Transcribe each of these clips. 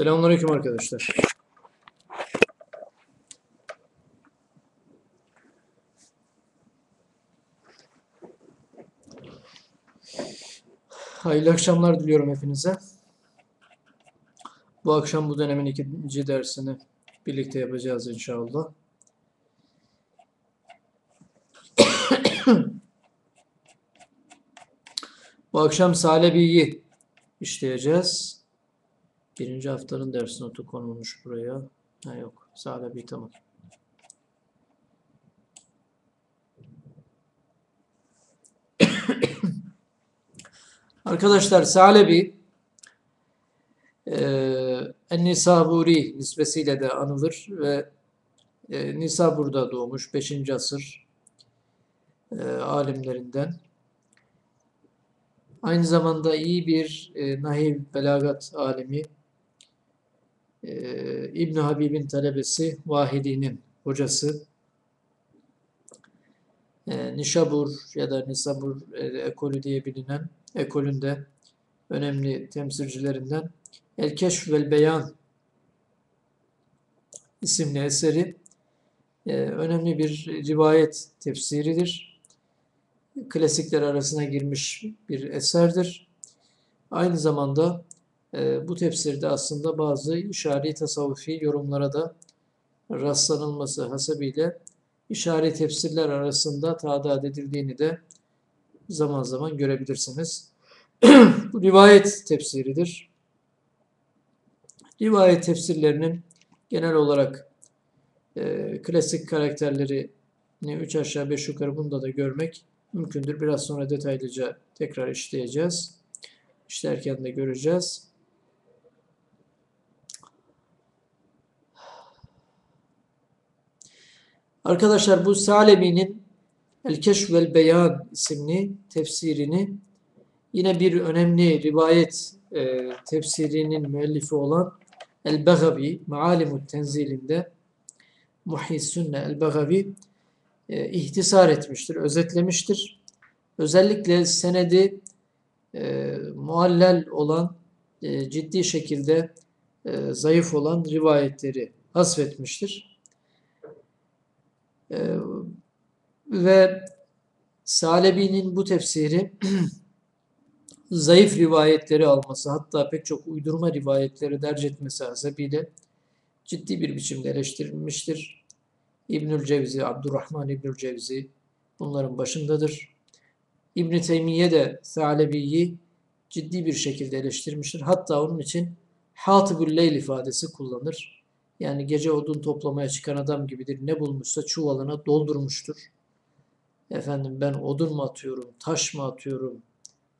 Selamünaleyküm arkadaşlar. Hayırlı akşamlar diliyorum hepinize. Bu akşam bu dönemin ikinci dersini birlikte yapacağız inşallah. Bu akşam Salebi'yi işleyeceğiz. Birinci haftanın ders notu konulmuş buraya. Ha yok. Salebi tamam. Arkadaşlar Salebi eee En-Nisaburi nisbesiyle de anılır ve e, Nisabur'da doğmuş 5. asır e, alimlerinden. Aynı zamanda iyi bir e, nahiv belagat alimi e, Habib'in talebesi Vahidi'nin hocası e, Nişabur ya da Nisabur e, ekolü diye bilinen ekolünde önemli temsilcilerinden El Keşf vel Beyan isimli eseri e, önemli bir rivayet tefsiridir. Klasikler arasına girmiş bir eserdir. Aynı zamanda e, bu tefsirde aslında bazı işari tasavvufi yorumlara da rastlanılması hasebiyle işari tefsirler arasında tadat edildiğini de zaman zaman görebilirsiniz. Bu rivayet tefsiridir. Rivayet tefsirlerinin genel olarak e, klasik karakterlerini 3 aşağı 5 yukarı bunda da görmek mümkündür. Biraz sonra detaylıca tekrar işleyeceğiz. İşlerken de göreceğiz. Arkadaşlar bu Salebi'nin El Keşf vel Beyan isimli tefsirini yine bir önemli rivayet e, tefsirinin müellifi olan El-Begavi Maalimut Tenzilinde Muhyi Sünne El-Begavi e, ihtisar etmiştir, özetlemiştir. Özellikle senedi e, muallel olan, e, ciddi şekilde e, zayıf olan rivayetleri hasfetmiştir. E, ve Salebi'nin bu tefsiri zayıf rivayetleri alması, hatta pek çok uydurma rivayetleri derc etmesi hasebiyle ciddi bir biçimde eleştirilmiştir. İbnül Cevzi, Abdurrahman İbnül Cevzi bunların başındadır. İbn Teymiye de Salebi'yi ciddi bir şekilde eleştirmiştir. Hatta onun için Hatibül Leyl ifadesi kullanır. Yani gece odun toplamaya çıkan adam gibidir. Ne bulmuşsa çuvalına doldurmuştur. Efendim ben odun mu atıyorum, taş mı atıyorum,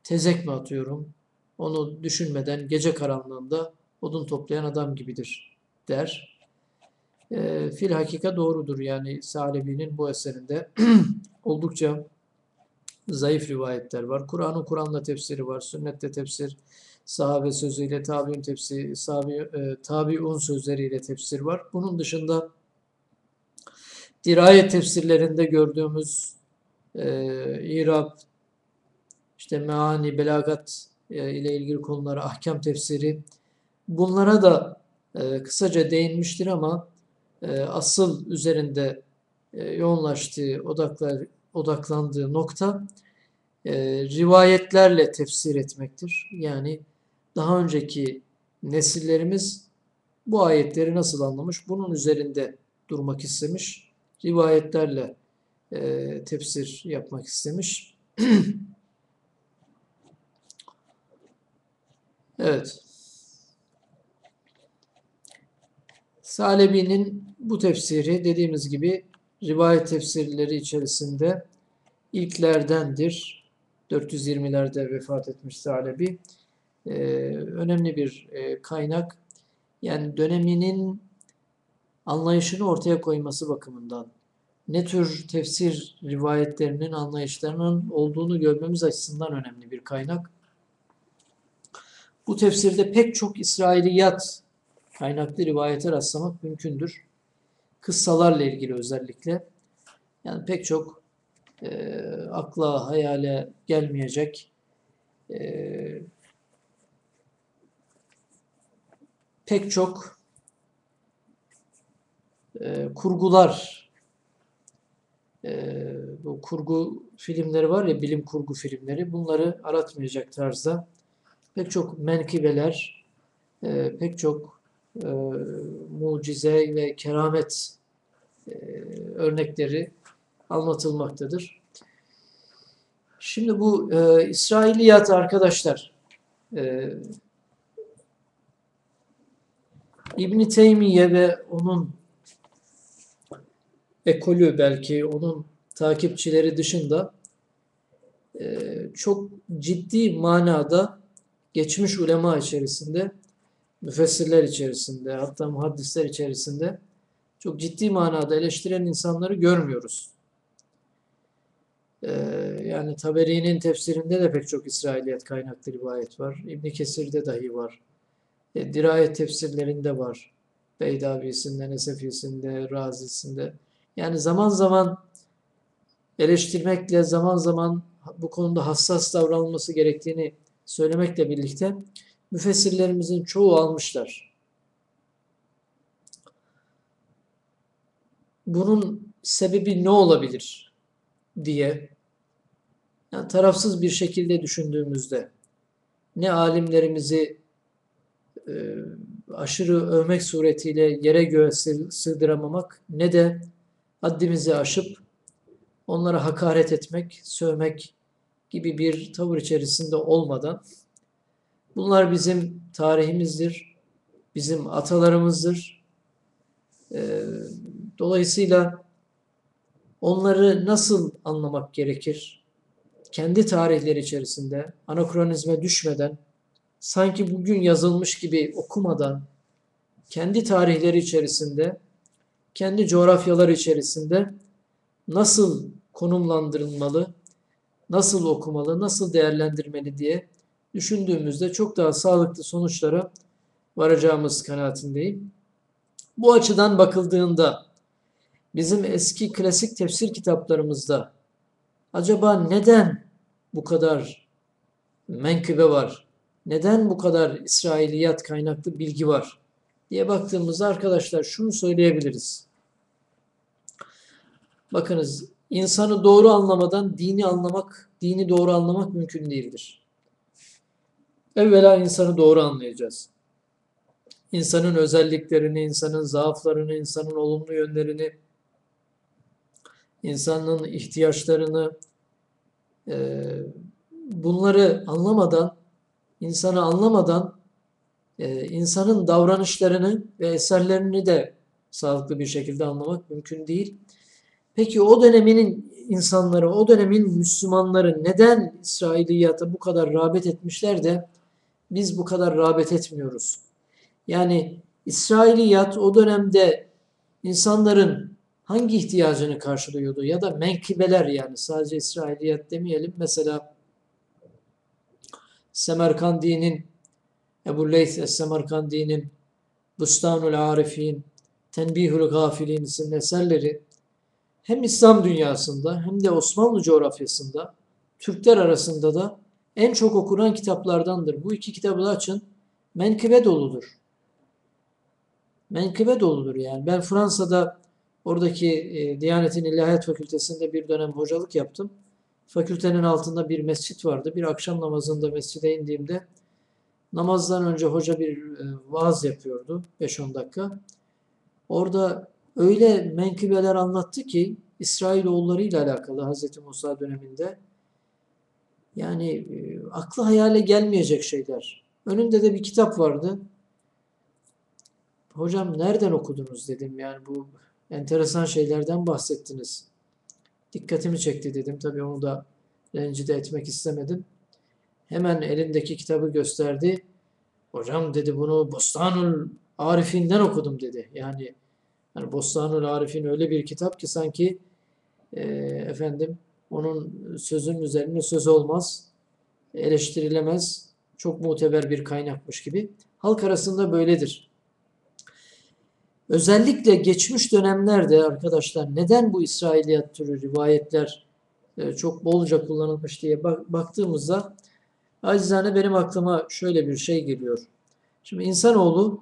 tezek mi atıyorum? Onu düşünmeden gece karanlığında odun toplayan adam gibidir der. E, fil hakika doğrudur. Yani Salebi'nin bu eserinde oldukça zayıf rivayetler var. Kur'an'ın Kur'an'la tefsiri var. Sünnette tefsir, sahabe sözüyle, tabi'un tefsiri, sahabe, e, tabi'un sözleriyle tefsir var. Bunun dışında dirayet tefsirlerinde gördüğümüz e, İrab, işte meani, belagat e, ile ilgili konulara, ahkam tefsiri bunlara da e, kısaca değinmiştir ama e, asıl üzerinde e, yoğunlaştığı, odaklar, odaklandığı nokta e, rivayetlerle tefsir etmektir. Yani daha önceki nesillerimiz bu ayetleri nasıl anlamış, bunun üzerinde durmak istemiş, rivayetlerle e, tefsir yapmak istemiş. evet. Salebi'nin bu tefsiri dediğimiz gibi rivayet tefsirleri içerisinde ilklerdendir. 420'lerde vefat etmiş Salebi. Ee, önemli bir e, kaynak. Yani döneminin anlayışını ortaya koyması bakımından ne tür tefsir rivayetlerinin anlayışlarının olduğunu görmemiz açısından önemli bir kaynak. Bu tefsirde pek çok İsrailiyat kaynaklı rivayete rastlamak mümkündür. Kıssalarla ilgili özellikle. Yani pek çok e, akla, hayale gelmeyecek e, pek çok e, kurgular e, bu kurgu filmleri var ya bilim kurgu filmleri bunları aratmayacak tarzda pek çok menkıbeler e, pek çok e, mucize ve keramet e, örnekleri anlatılmaktadır. Şimdi bu e, İsrailiyat arkadaşlar e, İbn Teymiye ve onun ekolü belki onun takipçileri dışında e, çok ciddi manada geçmiş ulema içerisinde, müfessirler içerisinde, hatta muhaddisler içerisinde çok ciddi manada eleştiren insanları görmüyoruz. E, yani Taberi'nin tefsirinde de pek çok İsrailiyet kaynaklı rivayet var. İbn Kesir'de dahi var. E, dirayet tefsirlerinde var. Beydavi'sinde, Nesefi'sinde, Razi'sinde. Yani zaman zaman eleştirmekle, zaman zaman bu konuda hassas davranılması gerektiğini söylemekle birlikte müfessirlerimizin çoğu almışlar. Bunun sebebi ne olabilir diye yani tarafsız bir şekilde düşündüğümüzde ne alimlerimizi aşırı övmek suretiyle yere göğe sığdıramamak ne de haddimizi aşıp onlara hakaret etmek, sövmek gibi bir tavır içerisinde olmadan bunlar bizim tarihimizdir, bizim atalarımızdır. E, dolayısıyla onları nasıl anlamak gerekir? Kendi tarihleri içerisinde anakronizme düşmeden sanki bugün yazılmış gibi okumadan kendi tarihleri içerisinde, kendi coğrafyaları içerisinde nasıl konumlandırılmalı, nasıl okumalı, nasıl değerlendirmeli diye düşündüğümüzde çok daha sağlıklı sonuçlara varacağımız kanaatindeyim. Bu açıdan bakıldığında bizim eski klasik tefsir kitaplarımızda acaba neden bu kadar menkıbe var? Neden bu kadar İsrailiyat kaynaklı bilgi var diye baktığımızda arkadaşlar şunu söyleyebiliriz. Bakınız insanı doğru anlamadan dini anlamak, dini doğru anlamak mümkün değildir. Evvela insanı doğru anlayacağız. İnsanın özelliklerini, insanın zaaflarını, insanın olumlu yönlerini, insanın ihtiyaçlarını bunları anlamadan insanı anlamadan e, insanın davranışlarını ve eserlerini de sağlıklı bir şekilde anlamak mümkün değil. Peki o döneminin insanları, o dönemin Müslümanları neden İsrailiyata bu kadar rağbet etmişler de biz bu kadar rağbet etmiyoruz? Yani İsrailiyat o dönemde insanların hangi ihtiyacını karşılıyordu? Ya da menkıbeler yani sadece İsrailiyat demeyelim. Mesela Semerkandi'nin Ebu Leyth Es-Semerkandi'nin Bustanul Arifin, Tenbihul Gafilin isimli eserleri hem İslam dünyasında hem de Osmanlı coğrafyasında Türkler arasında da en çok okunan kitaplardandır. Bu iki kitabı açın. Menkıbe doludur. Menkıbe doludur yani. Ben Fransa'da oradaki e, Diyanet'in İlahiyat Fakültesi'nde bir dönem hocalık yaptım. Fakültenin altında bir mescit vardı. Bir akşam namazında mescide indiğimde namazdan önce hoca bir e, vaaz yapıyordu 5-10 dakika. Orada öyle menkıbeler anlattı ki İsrailoğulları ile alakalı Hz. Musa döneminde yani e, aklı hayale gelmeyecek şeyler. Önünde de bir kitap vardı. Hocam nereden okudunuz dedim yani bu enteresan şeylerden bahsettiniz dikkatimi çekti dedim. Tabii onu da rencide etmek istemedim. Hemen elindeki kitabı gösterdi. Hocam dedi bunu Bostanul Arif'inden okudum dedi. Yani, yani Bostanul Arif'in öyle bir kitap ki sanki e, efendim onun sözün üzerine söz olmaz, eleştirilemez, çok muteber bir kaynakmış gibi. Halk arasında böyledir. Özellikle geçmiş dönemlerde arkadaşlar neden bu İsrailiyat türü rivayetler e, çok bolca kullanılmış diye baktığımızda acizane benim aklıma şöyle bir şey geliyor. Şimdi insanoğlu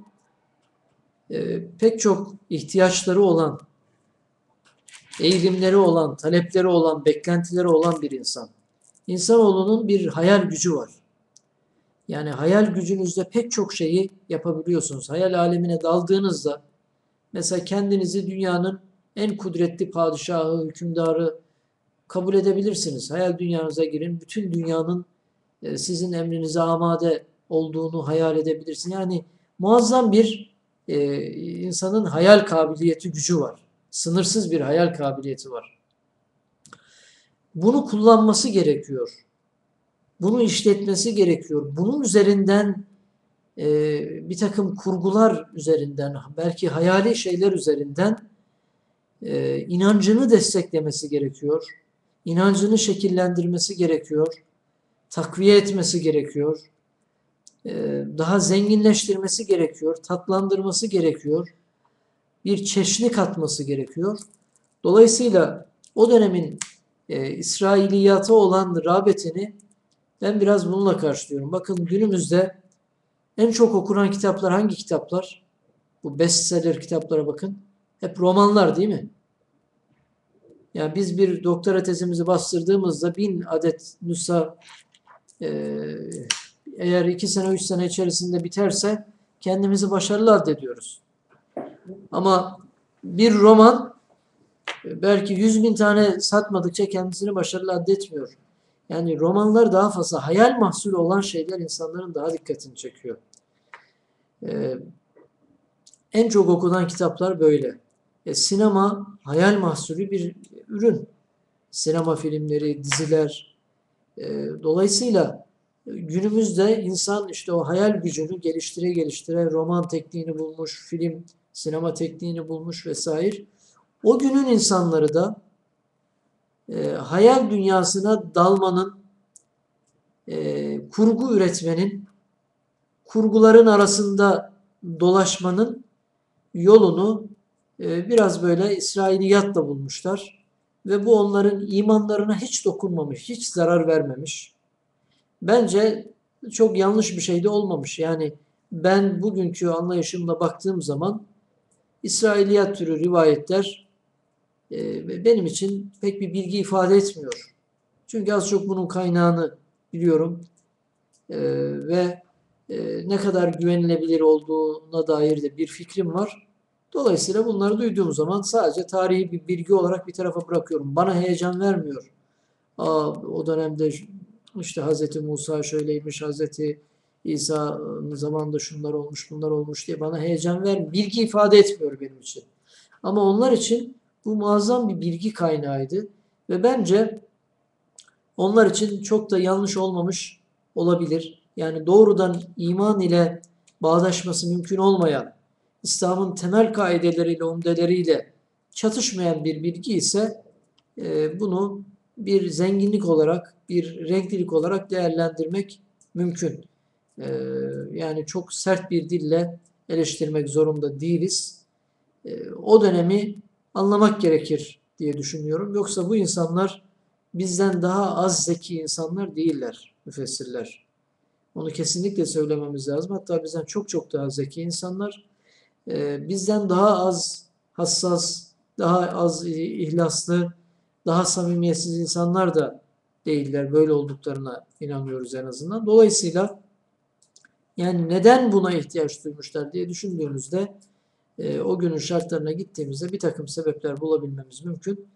e, pek çok ihtiyaçları olan, eğilimleri olan, talepleri olan, beklentileri olan bir insan. İnsanoğlunun bir hayal gücü var. Yani hayal gücünüzde pek çok şeyi yapabiliyorsunuz. Hayal alemine daldığınızda mesela kendinizi dünyanın en kudretli padişahı, hükümdarı kabul edebilirsiniz. Hayal dünyanıza girin. Bütün dünyanın e, sizin emrinize amade olduğunu hayal edebilirsin. Yani muazzam bir e, insanın hayal kabiliyeti, gücü var. Sınırsız bir hayal kabiliyeti var. Bunu kullanması gerekiyor. Bunu işletmesi gerekiyor. Bunun üzerinden e, bir takım kurgular üzerinden, belki hayali şeyler üzerinden e, inancını desteklemesi gerekiyor. İnancını şekillendirmesi gerekiyor. Takviye etmesi gerekiyor. E, daha zenginleştirmesi gerekiyor. Tatlandırması gerekiyor. Bir çeşni katması gerekiyor. Dolayısıyla o dönemin e, İsrailiyata olan rağbetini ben biraz bununla karşılıyorum. Bakın günümüzde en çok okunan kitaplar hangi kitaplar? Bu bestseller kitaplara bakın. Hep romanlar değil mi? Yani biz bir doktora tezimizi bastırdığımızda bin adet nüsa e, eğer iki sene üç sene içerisinde biterse kendimizi başarılı addediyoruz. Ama bir roman belki yüz bin tane satmadıkça kendisini başarılı addetmiyor. Yani romanlar daha fazla hayal mahsulü olan şeyler insanların daha dikkatini çekiyor. Ee, en çok okunan kitaplar böyle. E, sinema hayal mahsulü bir ürün. Sinema filmleri, diziler. E, dolayısıyla günümüzde insan işte o hayal gücünü geliştire geliştire roman tekniğini bulmuş, film, sinema tekniğini bulmuş vesaire. O günün insanları da e, hayal dünyasına dalmanın, e, kurgu üretmenin, kurguların arasında dolaşmanın yolunu e, biraz böyle İsrailiyatla bulmuşlar. Ve bu onların imanlarına hiç dokunmamış, hiç zarar vermemiş. Bence çok yanlış bir şey de olmamış. Yani ben bugünkü anlayışımla baktığım zaman İsrailiyat türü rivayetler e, benim için pek bir bilgi ifade etmiyor. Çünkü az çok bunun kaynağını biliyorum e, ve ne kadar güvenilebilir olduğuna dair de bir fikrim var. Dolayısıyla bunları duyduğum zaman sadece tarihi bir bilgi olarak bir tarafa bırakıyorum. Bana heyecan vermiyor. Aa, o dönemde işte Hazreti Musa şöyleymiş, Hazreti İsa'nın zamanında şunlar olmuş, bunlar olmuş diye bana heyecan ver, bilgi ifade etmiyor benim için. Ama onlar için bu muazzam bir bilgi kaynağıydı ve bence onlar için çok da yanlış olmamış olabilir. Yani doğrudan iman ile bağdaşması mümkün olmayan, İslam'ın temel kaideleriyle, umdeleriyle çatışmayan bir bilgi ise e, bunu bir zenginlik olarak, bir renklilik olarak değerlendirmek mümkün. E, yani çok sert bir dille eleştirmek zorunda değiliz. E, o dönemi anlamak gerekir diye düşünüyorum. Yoksa bu insanlar bizden daha az zeki insanlar değiller müfessirler. Onu kesinlikle söylememiz lazım. Hatta bizden çok çok daha zeki insanlar. Ee, bizden daha az hassas, daha az ihlaslı, daha samimiyetsiz insanlar da değiller. Böyle olduklarına inanıyoruz en azından. Dolayısıyla yani neden buna ihtiyaç duymuşlar diye düşündüğümüzde e, o günün şartlarına gittiğimizde bir takım sebepler bulabilmemiz mümkün.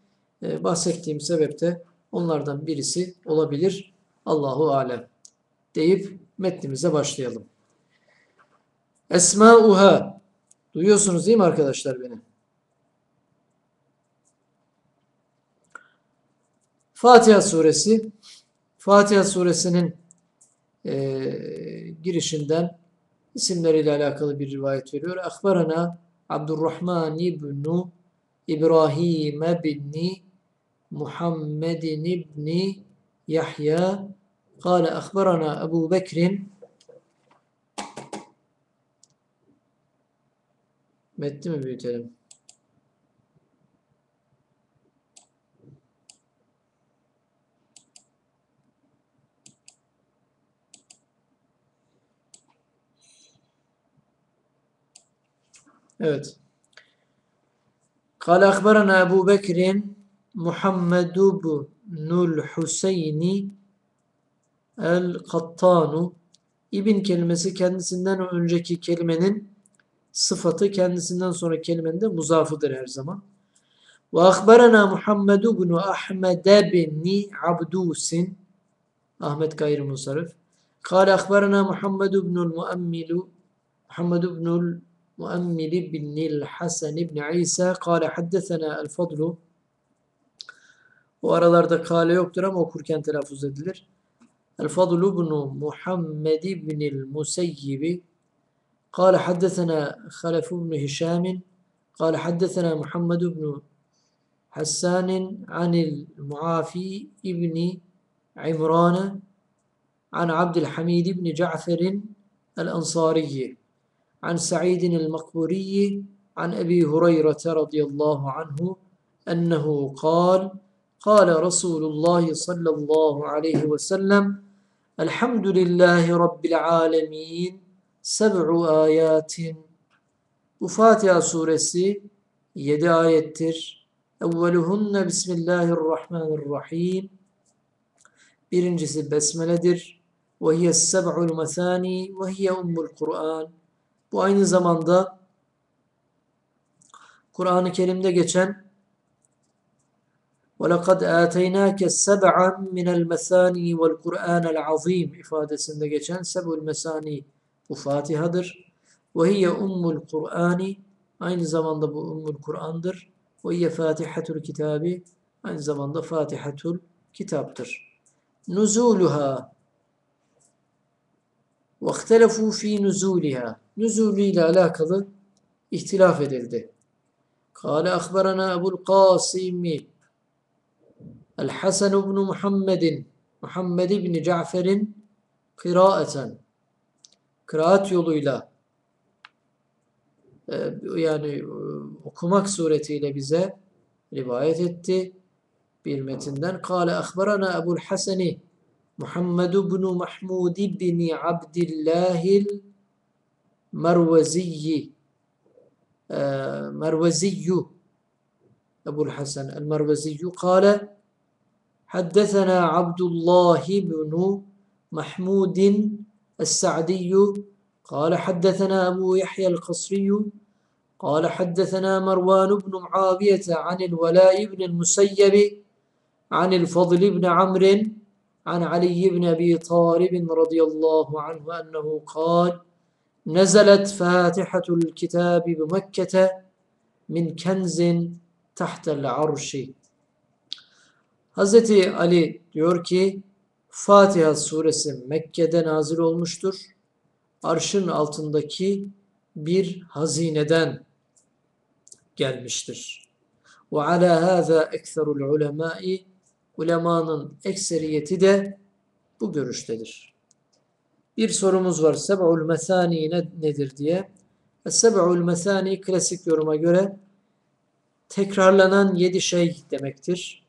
E, bahsettiğim sebep de onlardan birisi olabilir. Allahu alem deyip metnimize başlayalım. Esma'uha Duyuyorsunuz değil mi arkadaşlar beni? Fatiha suresi Fatiha suresinin e, girişinden isimleriyle alakalı bir rivayet veriyor. Akbarana Abdurrahman ibn İbrahim ibn Muhammed ibn Yahya قال أخبرنا أبو بكر Metni mi büyütelim? Evet. قال أخبرنا أبو بكر محمد بن الحسين El-Kattanu İbn kelimesi kendisinden önceki kelimenin sıfatı kendisinden sonra kelimenin de muzafıdır her zaman. Ve akbarana Muhammed ibn Ahmed bin Abdusin Ahmet gayrimusarif. Kale akbarana Muhammed ibn Muammilu Muhammed ibn Muammil bin Hasan ibn İsa kale haddesena el Fadlu O aralarda kale yoktur ama okurken telaffuz edilir. الفضل بن محمد بن المسيب. قال حدثنا خلف بن هشام قال حدثنا محمد بن حسان عن المعافي بن عمران عن عبد الحميد بن جعفر الأنصاري عن سعيد المقبوري عن أبي هريرة رضي الله عنه أنه قال قال رسول الله صلى الله عليه وسلم Elhamdülillahi Rabbil alemin. Seb'u ayatin. Bu Fatiha suresi 7 ayettir. Evveluhunne Bismillahirrahmanirrahim. Birincisi Besmele'dir. Ve hiye seb'ul mesani ve hiye ummul Kur'an. Bu aynı zamanda Kur'an-ı Kerim'de geçen وَلَقَدْ آتَيْنَاكَ سَبْعًا مِنَ الْمَثَانِي وَالْقُرْآنَ الْعَظِيمِ ifadesinde geçen seb'ul mesani bu Fatiha'dır. وَهِيَ ummul Kur'ani aynı zamanda bu ummul Kur'an'dır. وَهِيَ فَاتِحَةُ kitabi aynı zamanda Fatihatul kitaptır. Nuzuluha وَاخْتَلَفُوا ف۪ي نُزُولِهَا Nüzulü ile alakalı ihtilaf edildi. قال أخبرنا أبو El Hasan ibn Muhammed'in Muhammed ibn Cafer'in kıraaten kıraat yoluyla e, yani e, okumak suretiyle bize rivayet etti bir metinden. Kale ahbarana Ebul Hasani Muhammed ibn Mahmud ibn Abdillahil Merveziyyi e, Merveziyyu Ebul Hasan el Merveziyyu kale حدثنا عبد الله بن محمود السعدي قال حدثنا أبو يحيى القصري قال حدثنا مروان بن معاوية عن الولاء بن المسيب عن الفضل بن عمرو عن علي بن أبي طالب رضي الله عنه أنه قال نزلت فاتحة الكتاب بمكة من كنز تحت العرش. Hazreti Ali diyor ki Fatiha suresi Mekke'de nazil olmuştur. Arşın altındaki bir hazineden gelmiştir. Ve ala hâzâ ekserul ulemâi ulemanın ekseriyeti de bu görüştedir. Bir sorumuz var. Seb'ul mesani ne, nedir diye. Seb'ul mesani klasik yoruma göre tekrarlanan yedi şey demektir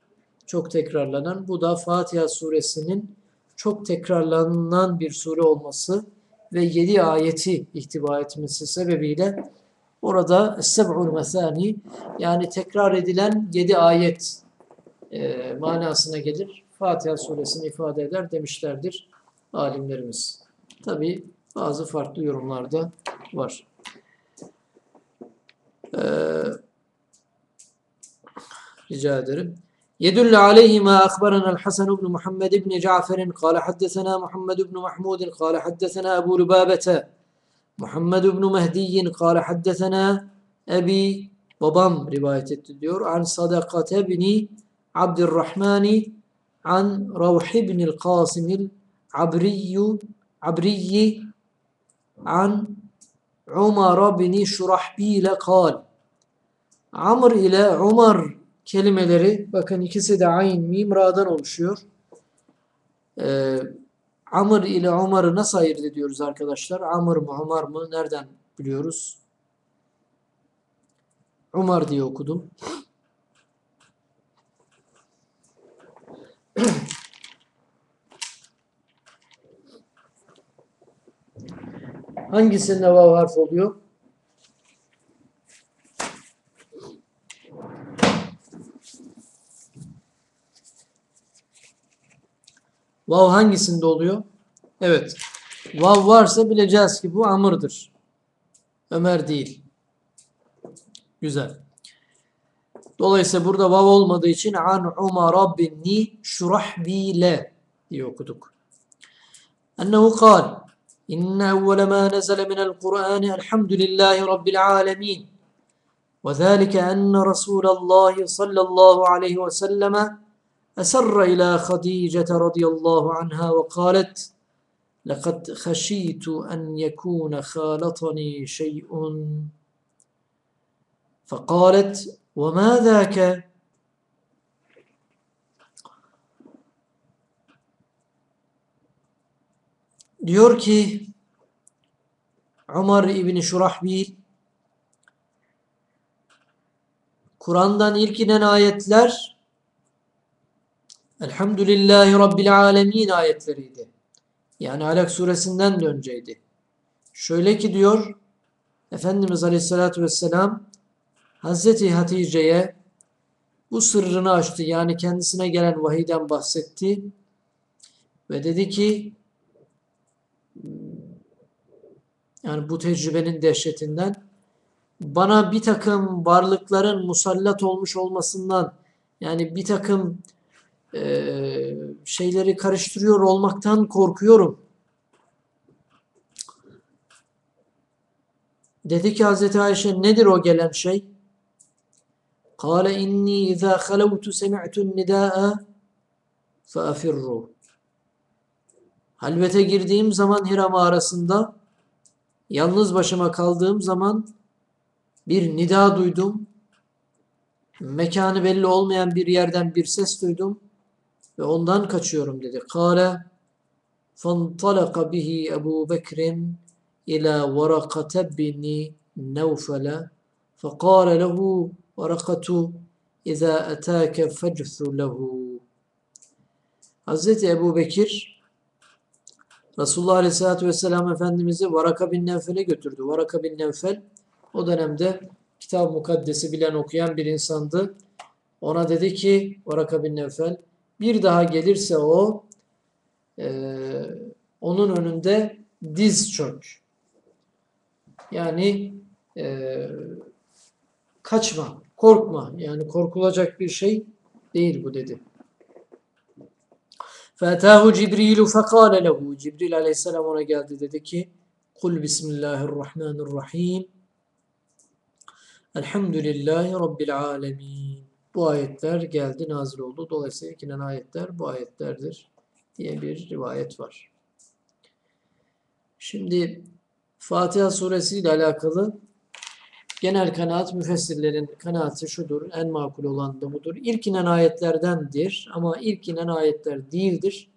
çok tekrarlanan. Bu da Fatiha suresinin çok tekrarlanan bir sure olması ve yedi ayeti ihtiva etmesi sebebiyle orada seb'ul mesani yani tekrar edilen yedi ayet e, manasına gelir. Fatiha suresini ifade eder demişlerdir alimlerimiz. Tabi bazı farklı yorumlarda var. Ee, rica ederim. يدل عليه ما أخبرنا الحسن بن محمد بن جعفر. قال حدثنا محمد بن محمود قال حدثنا أبو ربابة محمد بن مهدي. قال حدثنا أبي وبم رواية التدور عن صدقة بن عبد الرحمن عن روح بن القاسم العبري عبري عن عمر بن شرحبيل قال عمر إلى عمر. Kelimeleri bakın ikisi de ayn mim ra'dan oluşuyor. Ee, Amr ile Umar'ı nasıl ayırt ediyoruz arkadaşlar? Amr mı Umar mı? Nereden biliyoruz? Umar diye okudum. Hangisinde vav harf oluyor? Vav hangisinde oluyor? Evet. Vav varsa bileceğiz ki bu amırdır. Ömer değil. Güzel. Dolayısıyla burada vav olmadığı için an Umar binni Şurahbile diye okuduk. Ennehu kal İnne evvele ma nezele minel Kur'an elhamdülillahi rabbil alemin. وذلك أن رسول الله صلى الله عليه وسلم أسر إلى خديجة رضي الله عنها وقالت لقد خشيت أن يكون خالطني شيء. فقالت وما ذاك؟ diyor ki Umar İbni Şurahbil Kur'an'dan ilk inen ayetler Elhamdülillahi Rabbil Alemin ayetleriydi. Yani Alak suresinden de önceydi. Şöyle ki diyor Efendimiz Aleyhisselatü Vesselam Hazreti Hatice'ye bu sırrını açtı. Yani kendisine gelen vahiden bahsetti. Ve dedi ki yani bu tecrübenin dehşetinden bana bir takım varlıkların musallat olmuş olmasından yani bir takım e, şeyleri karıştırıyor olmaktan korkuyorum. Dedi ki Hazreti Ayşe nedir o gelen şey? قال إني إذا خلوت سمعت النداء فأفروا Halvete girdiğim zaman Hira mağarasında yalnız başıma kaldığım zaman bir nida duydum. Mekanı belli olmayan bir yerden bir ses duydum ve ondan kaçıyorum dedi. Kale فانطلق به أبو بكر إلى ورقة بن نوفل فقال له ورقة إذا أتاك فاجث له Hazreti Ebu Bekir Resulullah Aleyhisselatü Vesselam Efendimiz'i Varaka bin Nevfel'e götürdü. Varaka bin Nevfel o dönemde kitab mukaddesi bilen okuyan bir insandı. Ona dedi ki Varaka bin Nevfel bir daha gelirse o e, onun önünde diz çök. Yani e, kaçma, korkma. Yani korkulacak bir şey değil bu dedi. فَاَتَاهُ جِبْرِيلُ فَقَالَ لَهُ Cibril aleyhisselam ona geldi dedi ki Kul Bismillahirrahmanirrahim Elhamdülillahi Rabbil alemin. Bu ayetler geldi, nazil oldu. Dolayısıyla ikinen ayetler bu ayetlerdir diye bir rivayet var. Şimdi Fatiha suresi ile alakalı genel kanaat müfessirlerin kanaati şudur. En makul olan da budur. İlk inen ayetlerdendir ama ilk inen ayetler değildir.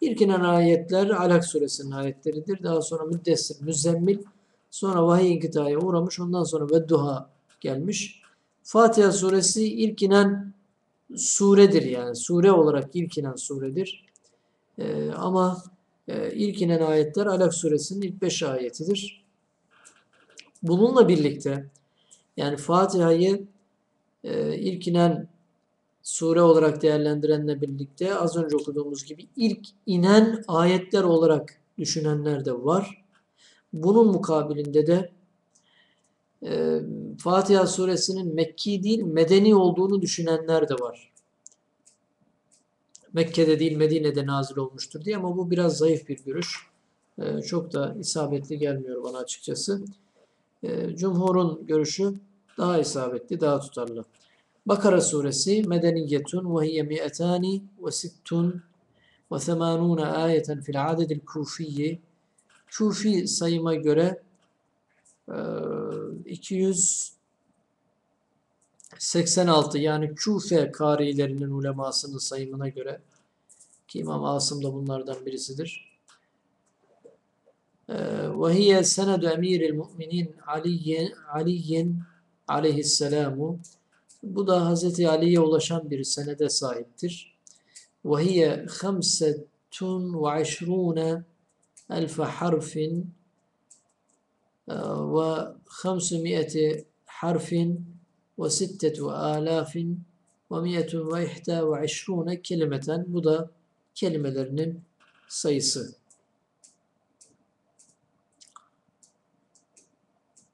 İlk inen ayetler Alak suresinin ayetleridir. Daha sonra Müddessir, Müzzemmil, sonra vahiy inkitaya uğramış. Ondan sonra Vedduha gelmiş. Fatiha suresi ilk inen suredir yani. Sure olarak ilk inen suredir. Ee, ama e, ilk inen ayetler Alak suresinin ilk beş ayetidir. Bununla birlikte yani Fatiha'yı e, ilk inen sure olarak değerlendirenle birlikte az önce okuduğumuz gibi ilk inen ayetler olarak düşünenler de var. Bunun mukabilinde de e, Fatiha suresinin Mekki değil Medeni olduğunu düşünenler de var. Mekke'de değil Medine'de nazil olmuştur diye ama bu biraz zayıf bir görüş. E, çok da isabetli gelmiyor bana açıkçası. E, Cumhur'un görüşü daha isabetli, daha tutarlı. Bakara suresi medeniyetun ve hiye mi'etani ve sittun ve semanune ayeten fil adedil kufiyyi Kufi sayıma göre 286 yani Kufe karilerinin ulemasının sayımına göre ki İmam Asım da bunlardan birisidir. Ve hiye senedu emiril mu'minin Aliyen, Aliyen aleyhisselamu bu da Hz. Ali'ye ulaşan bir senede sahiptir. Ve hiye khamsetun ve işrûne elfe harfin وخمسمائة حرف وستة آلاف ومائة وإحدى وعشرون كلمة. بدا كلمة لرنم سيس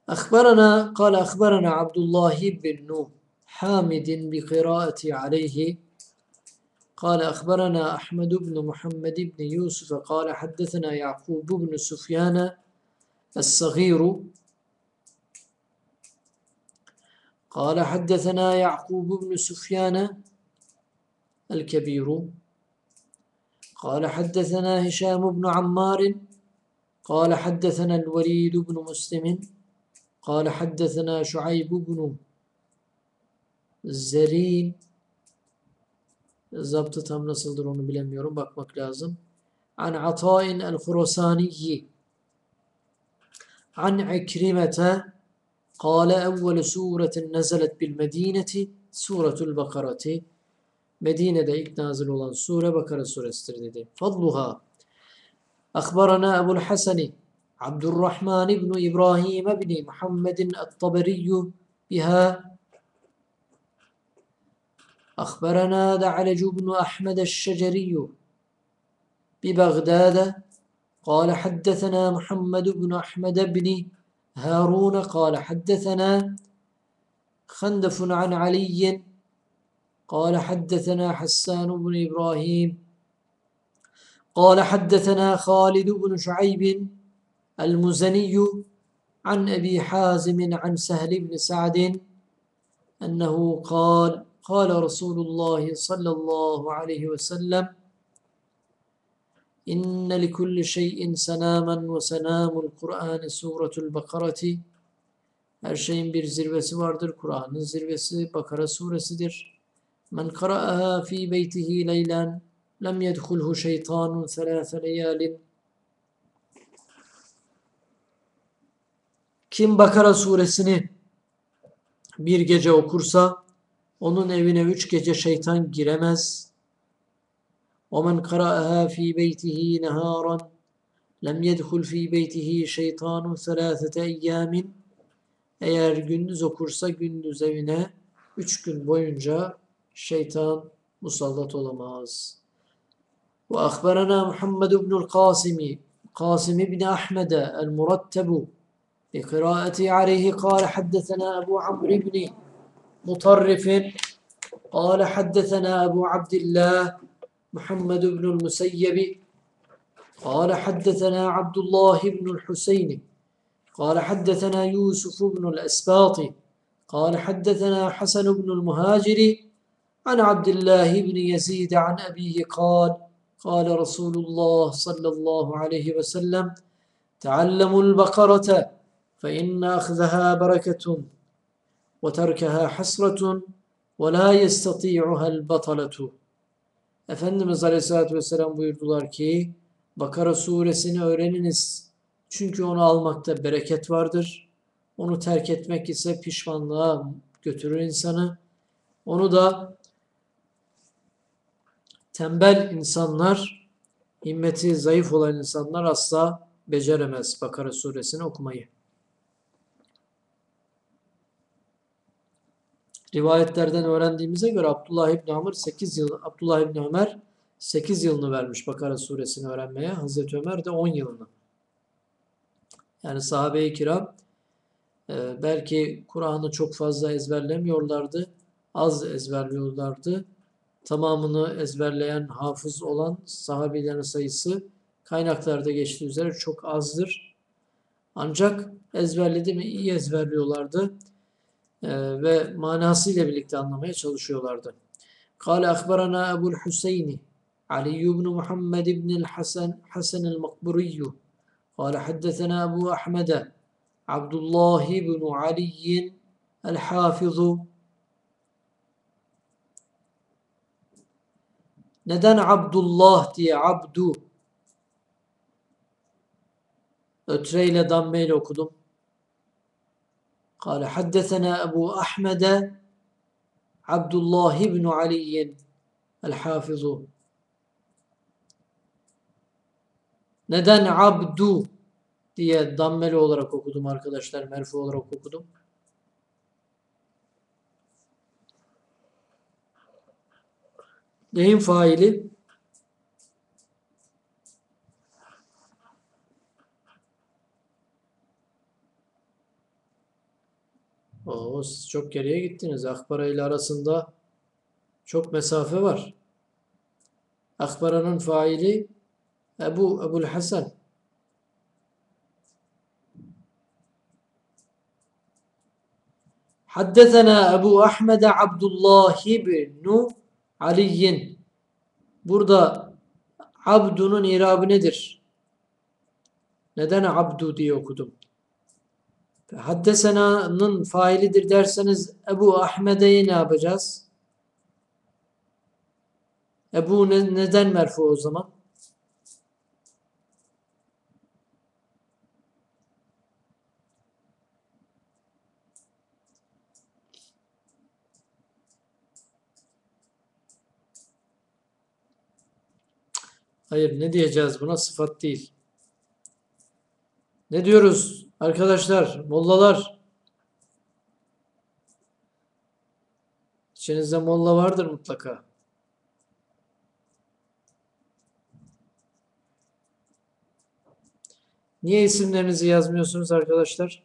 أخبرنا قال أخبرنا عبد الله بن حامد بقراءة عليه. قال أخبرنا أحمد بن محمد بن يوسف قال حدثنا يعقوب بن سفيان الصغير. قال حدثنا يعقوب بن سفيان الكبير. قال حدثنا هشام بن عمار. قال حدثنا الوليد بن مسلم. قال حدثنا شعيب بن زرين. Zabtı tam nasıldır onu bilemiyorum. Bakmak lazım. An Ata'in el-Khurasaniyi An İkrimete قال أول سورة نزلت بالمدينة سورة البقرة. Medine'de ilk nazil olan sure Bakara suresidir dedi. Fadluha أخبرنا أبو الحسن عبد الرحمن بن إبراهيم بن محمد الطبري بها. أخبرنا دعلج بن أحمد الشجري ببغداد قال حدثنا محمد بن أحمد بن هارون قال حدثنا خندف عن علي قال حدثنا حسان بن إبراهيم قال حدثنا خالد بن شعيب المزني عن أبي حازم عن سهل بن سعد أنه قال قال رسول الله صلى الله عليه وسلم إن لكل شيء سناما وسنام القرآن سورة البقرة Her şeyin bir zirvesi vardır. Kur'an'ın zirvesi Bakara suresidir. Men qara'aha fi beytihi leylen lem yedhulhu şeytanun thelâfe leyalin. Kim Bakara suresini bir gece okursa onun evine üç gece şeytan giremez. وَمَنْ قَرَأَهَا ف۪ي بَيْتِهِ نَهَارًا لَمْ يَدْخُلْ ف۪ي بَيْتِهِ شَيْطَانٌ ثَلَاثَةَ اَيَّامٍ Eğer gündüz okursa gündüz evine üç gün boyunca şeytan musallat olamaz. وأخبرنا محمد بن القاسم قاسم بن أحمد المرتب بقراءة عليه قال حدثنا أبو عمرو بن مطرف قال حدثنا أبو عبد الله محمد بن المسيب. قال حدثنا عبد الله بن الحسين. قال حدثنا يوسف بن الأسباط. قال حدثنا حسن بن المهاجر. عن عبد الله بن يزيد عن أبيه قال قال رسول الله صلى الله عليه وسلم تعلموا البقرة فإن أخذها بركة وتركها حسرة ولا يستطيعها البطلة. Efendimiz Aleyhisselatü Vesselam buyurdular ki Bakara suresini öğreniniz. Çünkü onu almakta bereket vardır. Onu terk etmek ise pişmanlığa götürür insanı. Onu da tembel insanlar, himmeti zayıf olan insanlar asla beceremez Bakara suresini okumayı. Rivayetlerden öğrendiğimize göre Abdullah İbni Ömer 8 yıl Abdullah İbni Ömer 8 yılını vermiş Bakara suresini öğrenmeye. Hazreti Ömer de 10 yılını. Yani sahabe-i kiram e, belki Kur'an'ı çok fazla ezberlemiyorlardı. Az ezberliyorlardı. Tamamını ezberleyen, hafız olan sahabelerin sayısı kaynaklarda geçtiği üzere çok azdır. Ancak ezberledi mi iyi ezberliyorlardı e, ve manasıyla birlikte anlamaya çalışıyorlardı. قال أخبرنا أبو الحسين علي بن محمد بن الحسن حسن المقبري قال حدثنا أبو أحمد عبد الله بن علي الحافظ Neden Abdullah diye Abdu ötreyle dammeyle okudum. قال حدثنا أبو أحمد عبد الله بن علي الحافظ Neden abdu diye dammeli olarak okudum arkadaşlar, merfu olarak okudum. Neyin faili? Oo, siz çok geriye gittiniz. Akbara ile arasında çok mesafe var. Akbara'nın faili Ebu Ebul Hasan. Haddesena Ebu Ahmed Abdullah ibn Ali'in. Burada abdunun irabı nedir? Neden abdu diye okudum? Haddesena'nın failidir derseniz Ebu Ahmede'yi ne yapacağız? Ebu ne, neden merfu o zaman? Hayır ne diyeceğiz buna? Sıfat değil. Ne diyoruz arkadaşlar, mollalar? İçinizde molla vardır mutlaka. Niye isimlerinizi yazmıyorsunuz arkadaşlar?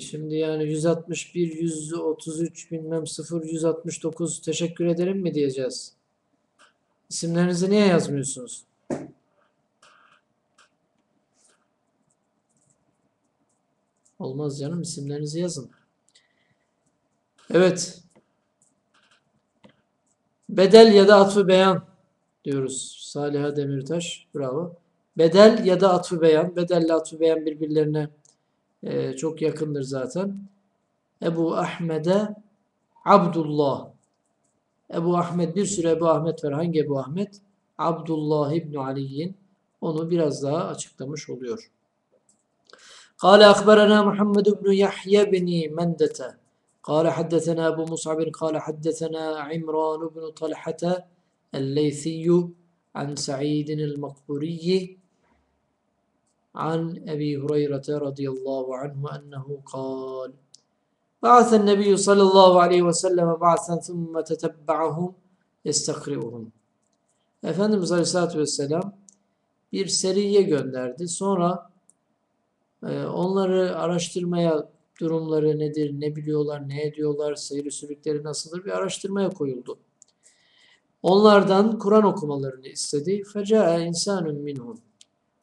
Şimdi yani 161, 133 bilmem 0, 169 teşekkür ederim mi diyeceğiz? İsimlerinizi niye yazmıyorsunuz? Olmaz canım isimlerinizi yazın. Evet. Bedel ya da atfı beyan diyoruz. Saliha Demirtaş. Bravo. Bedel ya da atfı beyan. Bedelle atfı beyan birbirlerine e, çok yakındır zaten. Ebu Ahmed'e Abdullah. Ebu Ahmed bir sürü Ebu Ahmet var. Hangi Ebu Ahmet? Abdullah İbni Ali'nin onu biraz daha açıklamış oluyor. قال أخبرنا محمد بن يحيى بن مندة قال حدثنا أبو مصعب قال حدثنا عمران بن طلحة الليثي عن سعيد المقبوري عن أبي هريرة رضي الله عنه أنه قال بعث النبي صلى الله عليه وسلم بعثا ثم تتبعهم يستقرئهم Efendimiz Aleyhisselatü Vesselam bir seriye gönderdi. Sonra e, onları araştırmaya durumları nedir, ne biliyorlar, ne ediyorlar, seyri sülükleri nasıldır bir araştırmaya koyuldu. Onlardan Kur'an okumalarını istedi. Fecae insanun minhum.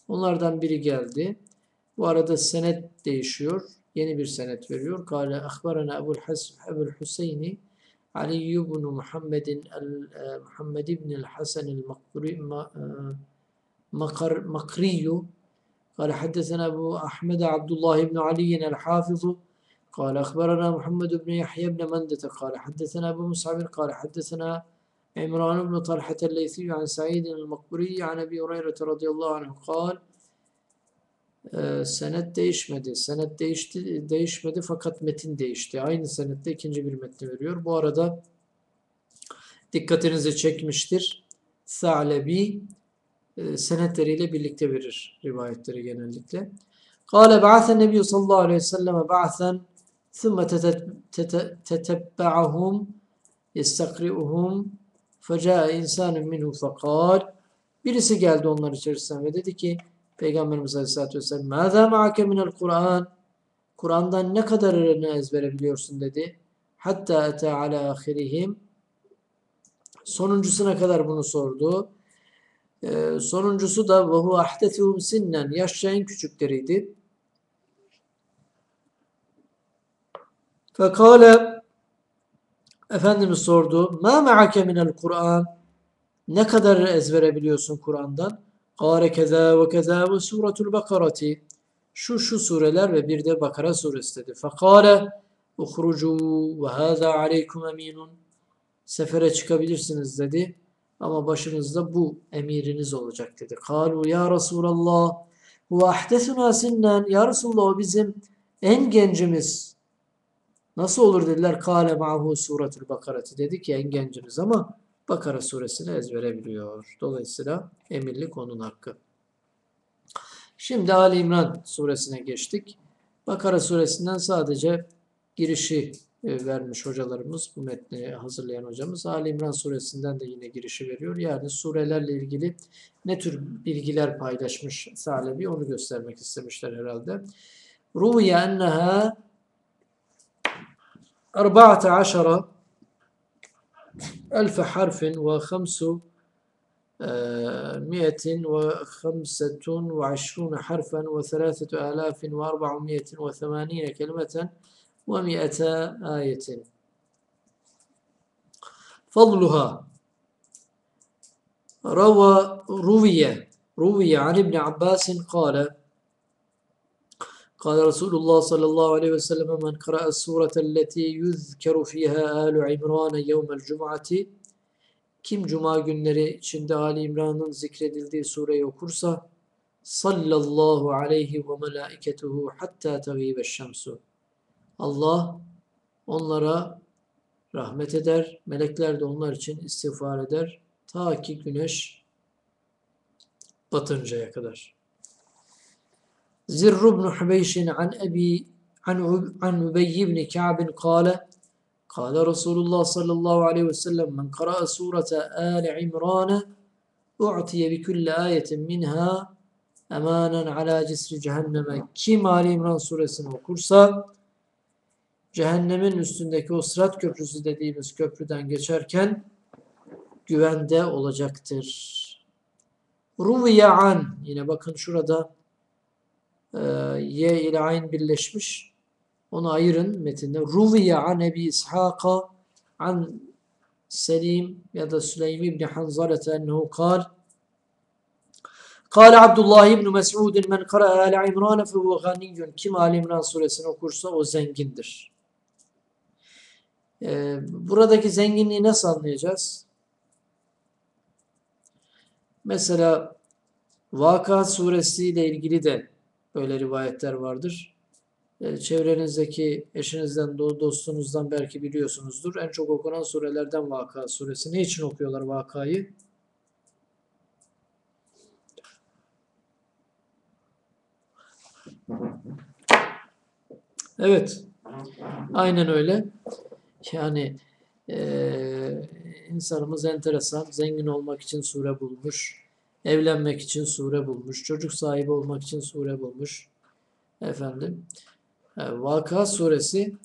Onlardan biri geldi. Bu arada senet değişiyor. Yeni bir senet veriyor. Kale ahbarana Ebul Ebul Hüseyni Ali ibn Muhammedin el Muhammed ibn el Hasan el Makri قال حدثنا أبو أحمد عبد الله بن علي الحافظ قال أخبرنا محمد بن يحيى بن مندة قال حدثنا أبو مصعب قال حدثنا عمران بن طلحة الليثي عن سعيد المقبري عن أبي هريرة رضي الله عنه قال senet değişmedi. Senet değişti, değişmedi fakat metin değişti. Aynı senette ikinci bir metni veriyor. Bu arada dikkatinizi çekmiştir. Sa'lebi e, senetleriyle birlikte verir rivayetleri genellikle. Kale ba'athen nebiyyü sallallahu aleyhi ve selleme ba'athen ثُمَّ تَتَبَّعَهُمْ يَسْتَقْرِئُهُمْ فَجَاءَ اِنْسَانٌ مِنْهُ فَقَالْ Birisi geldi onlar içerisinden ve dedi ki Peygamberimiz Aleyhisselatü Vesselam مَاذَا مَعَكَ مِنَ الْقُرْآنِ Kur'an'dan ne kadarını ezbere biliyorsun dedi. Hatta ete ala ahirihim sonuncusuna kadar bunu sordu. Ee, sonuncusu da ve hu ahdetuhum sinnen yaşça en küçükleriydi. Fekale Efendimiz sordu. Ma ma'ake minel Kur'an ne kadar ezbere biliyorsun Kur'an'dan? Kâle keza ve keza ve suratul bakarati. Şu şu sureler ve bir de Bakara suresi dedi. Fekâle uhrucu ve hâzâ aleykum eminun. Sefere çıkabilirsiniz dedi. Ama başınızda bu emiriniz olacak dedi. Kalu ya Resulallah ve ahdesuna sinnen. Ya Resulallah bizim en gencimiz. Nasıl olur dediler. Kâle ma'hu suretul bakarati. Dedi ki en genciniz ama Bakara suresini ezbere biliyor. Dolayısıyla emirlik onun hakkı. Şimdi Ali İmran suresine geçtik. Bakara suresinden sadece girişi e, vermiş hocalarımız, bu metni hazırlayan hocamız. Ali İmran suresinden de yine girişi veriyor. Yani surelerle ilgili ne tür bilgiler paylaşmış Salebi onu göstermek istemişler herhalde. Ruviye enneha 14 ألف حرف وخمس مئة وخمسة وعشرون حرفا وثلاثة آلاف وأربعمائة وثمانين كلمة ومئة آية. فضلها. روى روي روي عن ابن عباس قال قال رسول الله صلى الله عليه وسلم من قرأ السورة التي يذكر فيها آل عمران يوم الجمعة kim cuma günleri içinde Ali İmran'ın zikredildiği sureyi okursa sallallahu aleyhi ve melaiketuhu hatta tegibe şemsu Allah onlara rahmet eder. Melekler de onlar için istiğfar eder. Ta ki güneş batıncaya kadar. Zirr ibn Hubeyş'in an Ebi an, an Übey ibn Ka'b kâle قال رسول الله صلى الله عليه وسلم من قرأ سورة آل عمران أعطي بكل آية منها أمانا على جسر cehenneme kim Ali İmran suresini okursa cehennemin üstündeki o sırat köprüsü dediğimiz köprüden geçerken güvende olacaktır. Ruviye an yine bakın şurada e, ye ile ayn birleşmiş. Onu ayırın metinde. Ruviye an Ebi İshak'a an Selim ya da Süleym ibn Hanzalete ennehu kal Kale Abdullah ibn Mes'ud men kara Ali İmran fe huve ganiyyun. Kim Ali İmran suresini okursa o zengindir. Ee, buradaki zenginliği nasıl anlayacağız? Mesela Vaka suresi ile ilgili de böyle rivayetler vardır. Ee, çevrenizdeki eşinizden, dostunuzdan belki biliyorsunuzdur. En çok okunan surelerden Vaka suresi. Ne için okuyorlar Vakayı? Evet. Aynen öyle. Yani e, insanımız enteresan. Zengin olmak için sure bulmuş. Evlenmek için sure bulmuş. Çocuk sahibi olmak için sure bulmuş. Efendim. E, Vaka suresi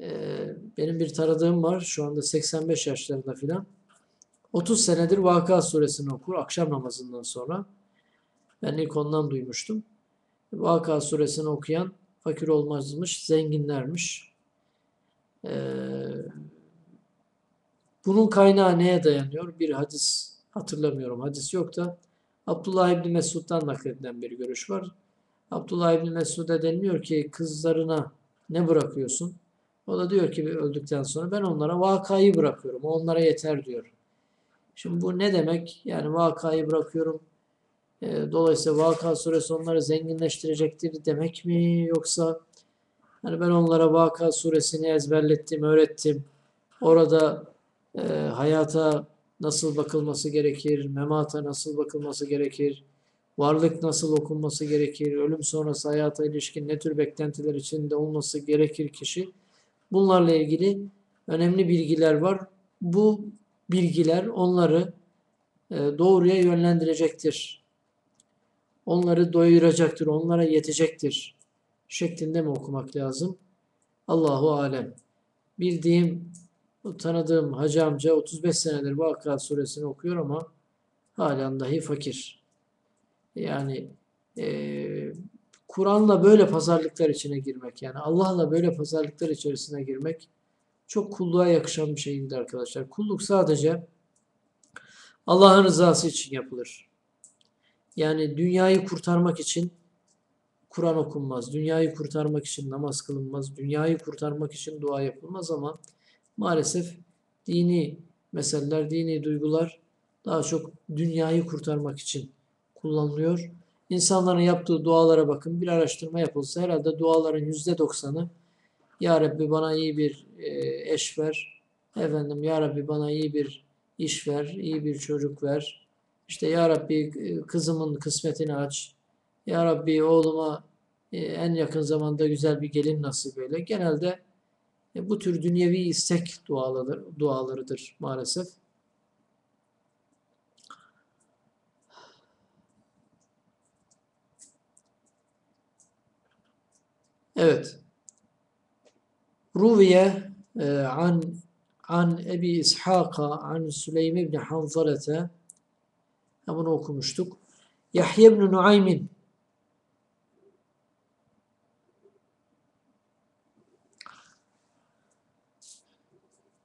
e, benim bir tanıdığım var. Şu anda 85 yaşlarında filan. 30 senedir Vaka suresini okur akşam namazından sonra. Ben ilk ondan duymuştum. Vaka suresini okuyan fakir olmazmış, zenginlermiş. Ee, bunun kaynağı neye dayanıyor? Bir hadis hatırlamıyorum. Hadis yok da Abdullah İbni Mesud'dan nakledilen bir görüş var. Abdullah İbni Mesud'a deniliyor ki kızlarına ne bırakıyorsun? O da diyor ki öldükten sonra ben onlara vakayı bırakıyorum. Onlara yeter diyor. Şimdi bu ne demek? Yani vakayı bırakıyorum. E, dolayısıyla Vaka suresi onları zenginleştirecektir demek mi? Yoksa hani ben onlara Vaka suresini ezberlettim, öğrettim. Orada e, hayata nasıl bakılması gerekir, memata nasıl bakılması gerekir, varlık nasıl okunması gerekir, ölüm sonrası hayata ilişkin ne tür beklentiler içinde olması gerekir kişi. Bunlarla ilgili önemli bilgiler var. Bu bilgiler onları e, doğruya yönlendirecektir. Onları doyuracaktır, onlara yetecektir şeklinde mi okumak lazım? Allahu alem. Bildiğim, tanıdığım hacı amca 35 senedir Vakıa suresini okuyor ama halen dahi fakir. Yani e, Kur'an'la böyle pazarlıklar içine girmek, yani Allah'la böyle pazarlıklar içerisine girmek çok kulluğa yakışan bir şey değil arkadaşlar. Kulluk sadece Allah'ın rızası için yapılır. Yani dünyayı kurtarmak için Kur'an okunmaz. Dünyayı kurtarmak için namaz kılınmaz. Dünyayı kurtarmak için dua yapılmaz ama maalesef dini meseleler, dini duygular daha çok dünyayı kurtarmak için kullanılıyor. İnsanların yaptığı dualara bakın. Bir araştırma yapılsa herhalde duaların %90'ı Ya Rabbi bana iyi bir eş ver. Efendim Ya Rabbi bana iyi bir iş ver, iyi bir çocuk ver. İşte Ya Rabbi kızımın kısmetini aç. Ya Rabbi oğluma en yakın zamanda güzel bir gelin nasip eyle. Genelde E, bu tür dünyevi istek duaları, dualarıdır maalesef. Evet. Ruviye e, an an Ebi İshak'a an Süleym ibn Hanzalete bunu okumuştuk. Yahya ibn Nuaym'in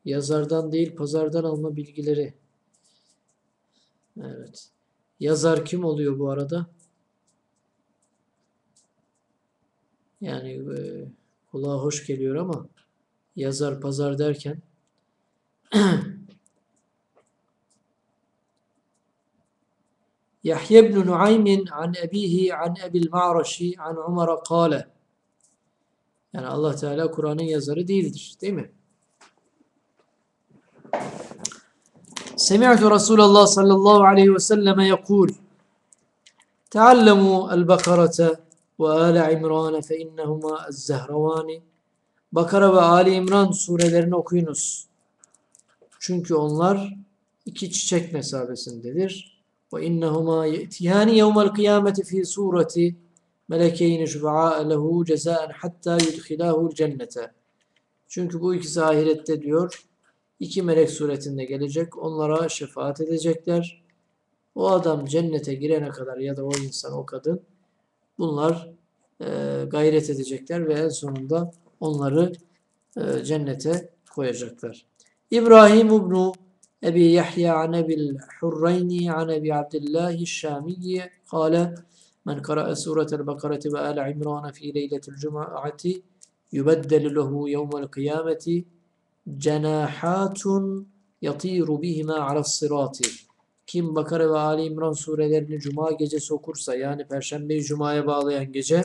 yazardan değil pazardan alma bilgileri. Evet. Yazar kim oluyor bu arada? Yani e, kulağa hoş geliyor ama yazar pazar derken Yahya ibn Nuaym an abihi an Ebil Ma'raşi an Umar kâle Yani Allah Teala Kur'an'ın yazarı değildir. Değil mi? سمعت رسول الله صلى الله عليه وسلم يقول تعلموا البقرة وآل عمران فإنهما الزهروان Bakara ve Ali İmran surelerini okuyunuz. Çünkü onlar iki çiçek mesabesindedir. Ve innehuma ye'tiyani yevmel kıyameti fi sureti melekeyni şufa'a lehu cezaen hatta yudhilahu cennete. Çünkü bu ikisi ahirette diyor iki melek suretinde gelecek. Onlara şefaat edecekler. O adam cennete girene kadar ya da o insan, o kadın bunlar e, gayret edecekler ve en sonunda onları e, cennete koyacaklar. İbrahim ibn Ebi Yahya an Ebil Hurreyni an Ebi Abdillah Şamiyi kâle men kara'a suretel Bakareti ve Al İmran fi leyletil Cuma'ati yubeddel lehu yevmel kıyameti cenahatun yatiru bihima alas sirati. Kim Bakara ve Ali İmran surelerini Cuma gecesi okursa yani Perşembeyi Cuma'ya bağlayan gece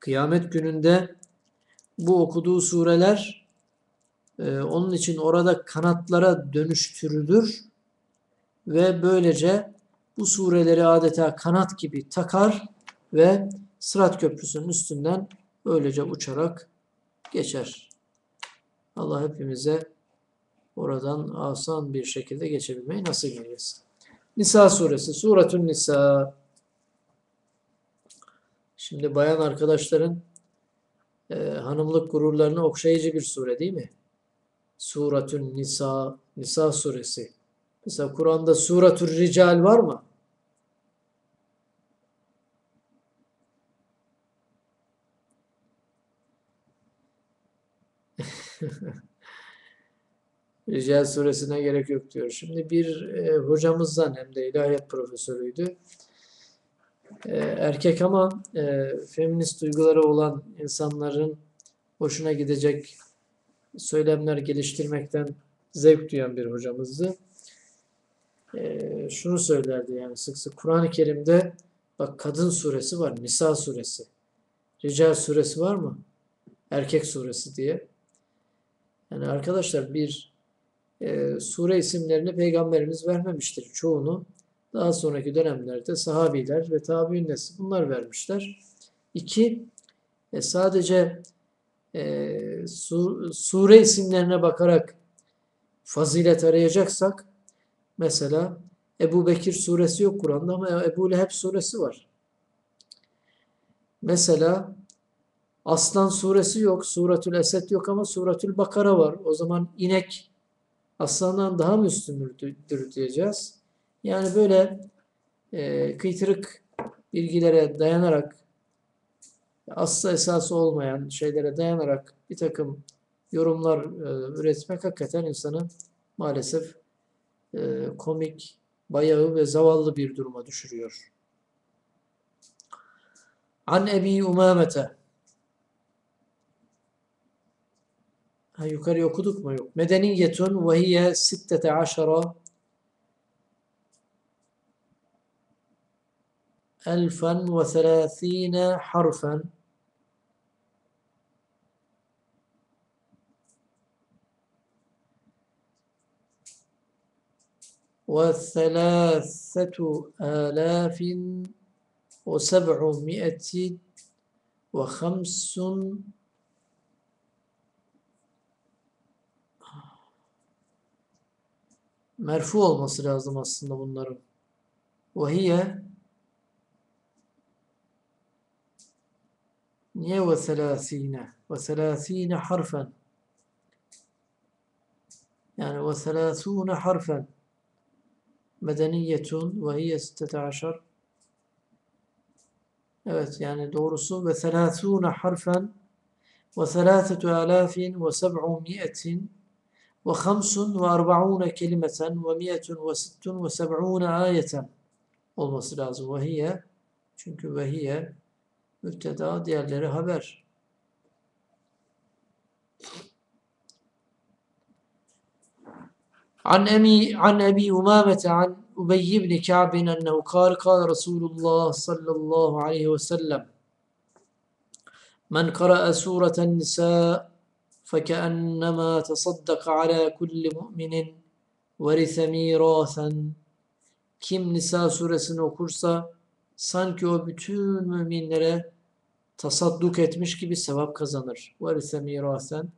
kıyamet gününde bu okuduğu sureler e, onun için orada kanatlara dönüştürülür ve böylece bu sureleri adeta kanat gibi takar ve Sırat Köprüsü'nün üstünden böylece uçarak geçer. Allah hepimize oradan asan bir şekilde geçebilmeyi nasip eylesin. Nisa suresi, Suratun Nisa. Şimdi bayan arkadaşların e, hanımlık gururlarına okşayıcı bir sure değil mi? Suratun Nisa, Nisa suresi. Mesela Kur'an'da Suratul Rical var mı? Rical suresine gerek yok diyor. Şimdi bir e, hocamızdan hem de ilahiyat profesörüydü. E, erkek ama e, feminist duyguları olan insanların hoşuna gidecek söylemler geliştirmekten zevk duyan bir hocamızdı. E, şunu söylerdi yani sık sık Kur'an-ı Kerim'de bak kadın suresi var, Nisa suresi. Rical suresi var mı? Erkek suresi diye. Yani arkadaşlar bir e, sure isimlerini peygamberimiz vermemiştir çoğunu. Daha sonraki dönemlerde sahabiler ve tabi'ün nesli bunlar vermişler. İki, e, sadece e, su, sure isimlerine bakarak fazilet arayacaksak mesela Ebu Bekir suresi yok Kur'an'da ama Ebu Leheb suresi var. Mesela Aslan suresi yok, Suratül Esed yok ama Suratül Bakara var. O zaman inek aslandan daha mı üstündür diyeceğiz. Yani böyle e, kıytırık bilgilere dayanarak asla esası olmayan şeylere dayanarak bir takım yorumlar e, üretmek hakikaten insanı maalesef e, komik, bayağı ve zavallı bir duruma düşürüyor. An Ebi Umamete يوكاريوكوتوك مايو مدنية وهي ستة عشر ألفا وثلاثين حرفا وثلاثة آلاف وسبعمائة وخمس merfu olması lazım aslında bunların. Vahiye niye ve selâsîne ve selâsîne harfen yani ve selâsûne harfen medeniyetun ve hiye 16 Evet yani doğrusu ve selâsûne harfen ve selâsetu alâfin ve seb'umiyetin ve hamsun ve arba'une kelimeten ve miyetun ve sittun ve seb'une ayeten olması lazım. Ve hiye çünkü ve hiye müpteda diğerleri haber. عن أبي عن أبي أمامة عن أبي بن كعب أنه قال قال رسول الله صلى الله عليه وسلم من قرأ سورة النساء فكأنما تصدق على كل مؤمن ورث ميراثا Kim Nisa suresini okursa sanki o bütün müminlere tasadduk etmiş gibi sevap kazanır. Varise mirasen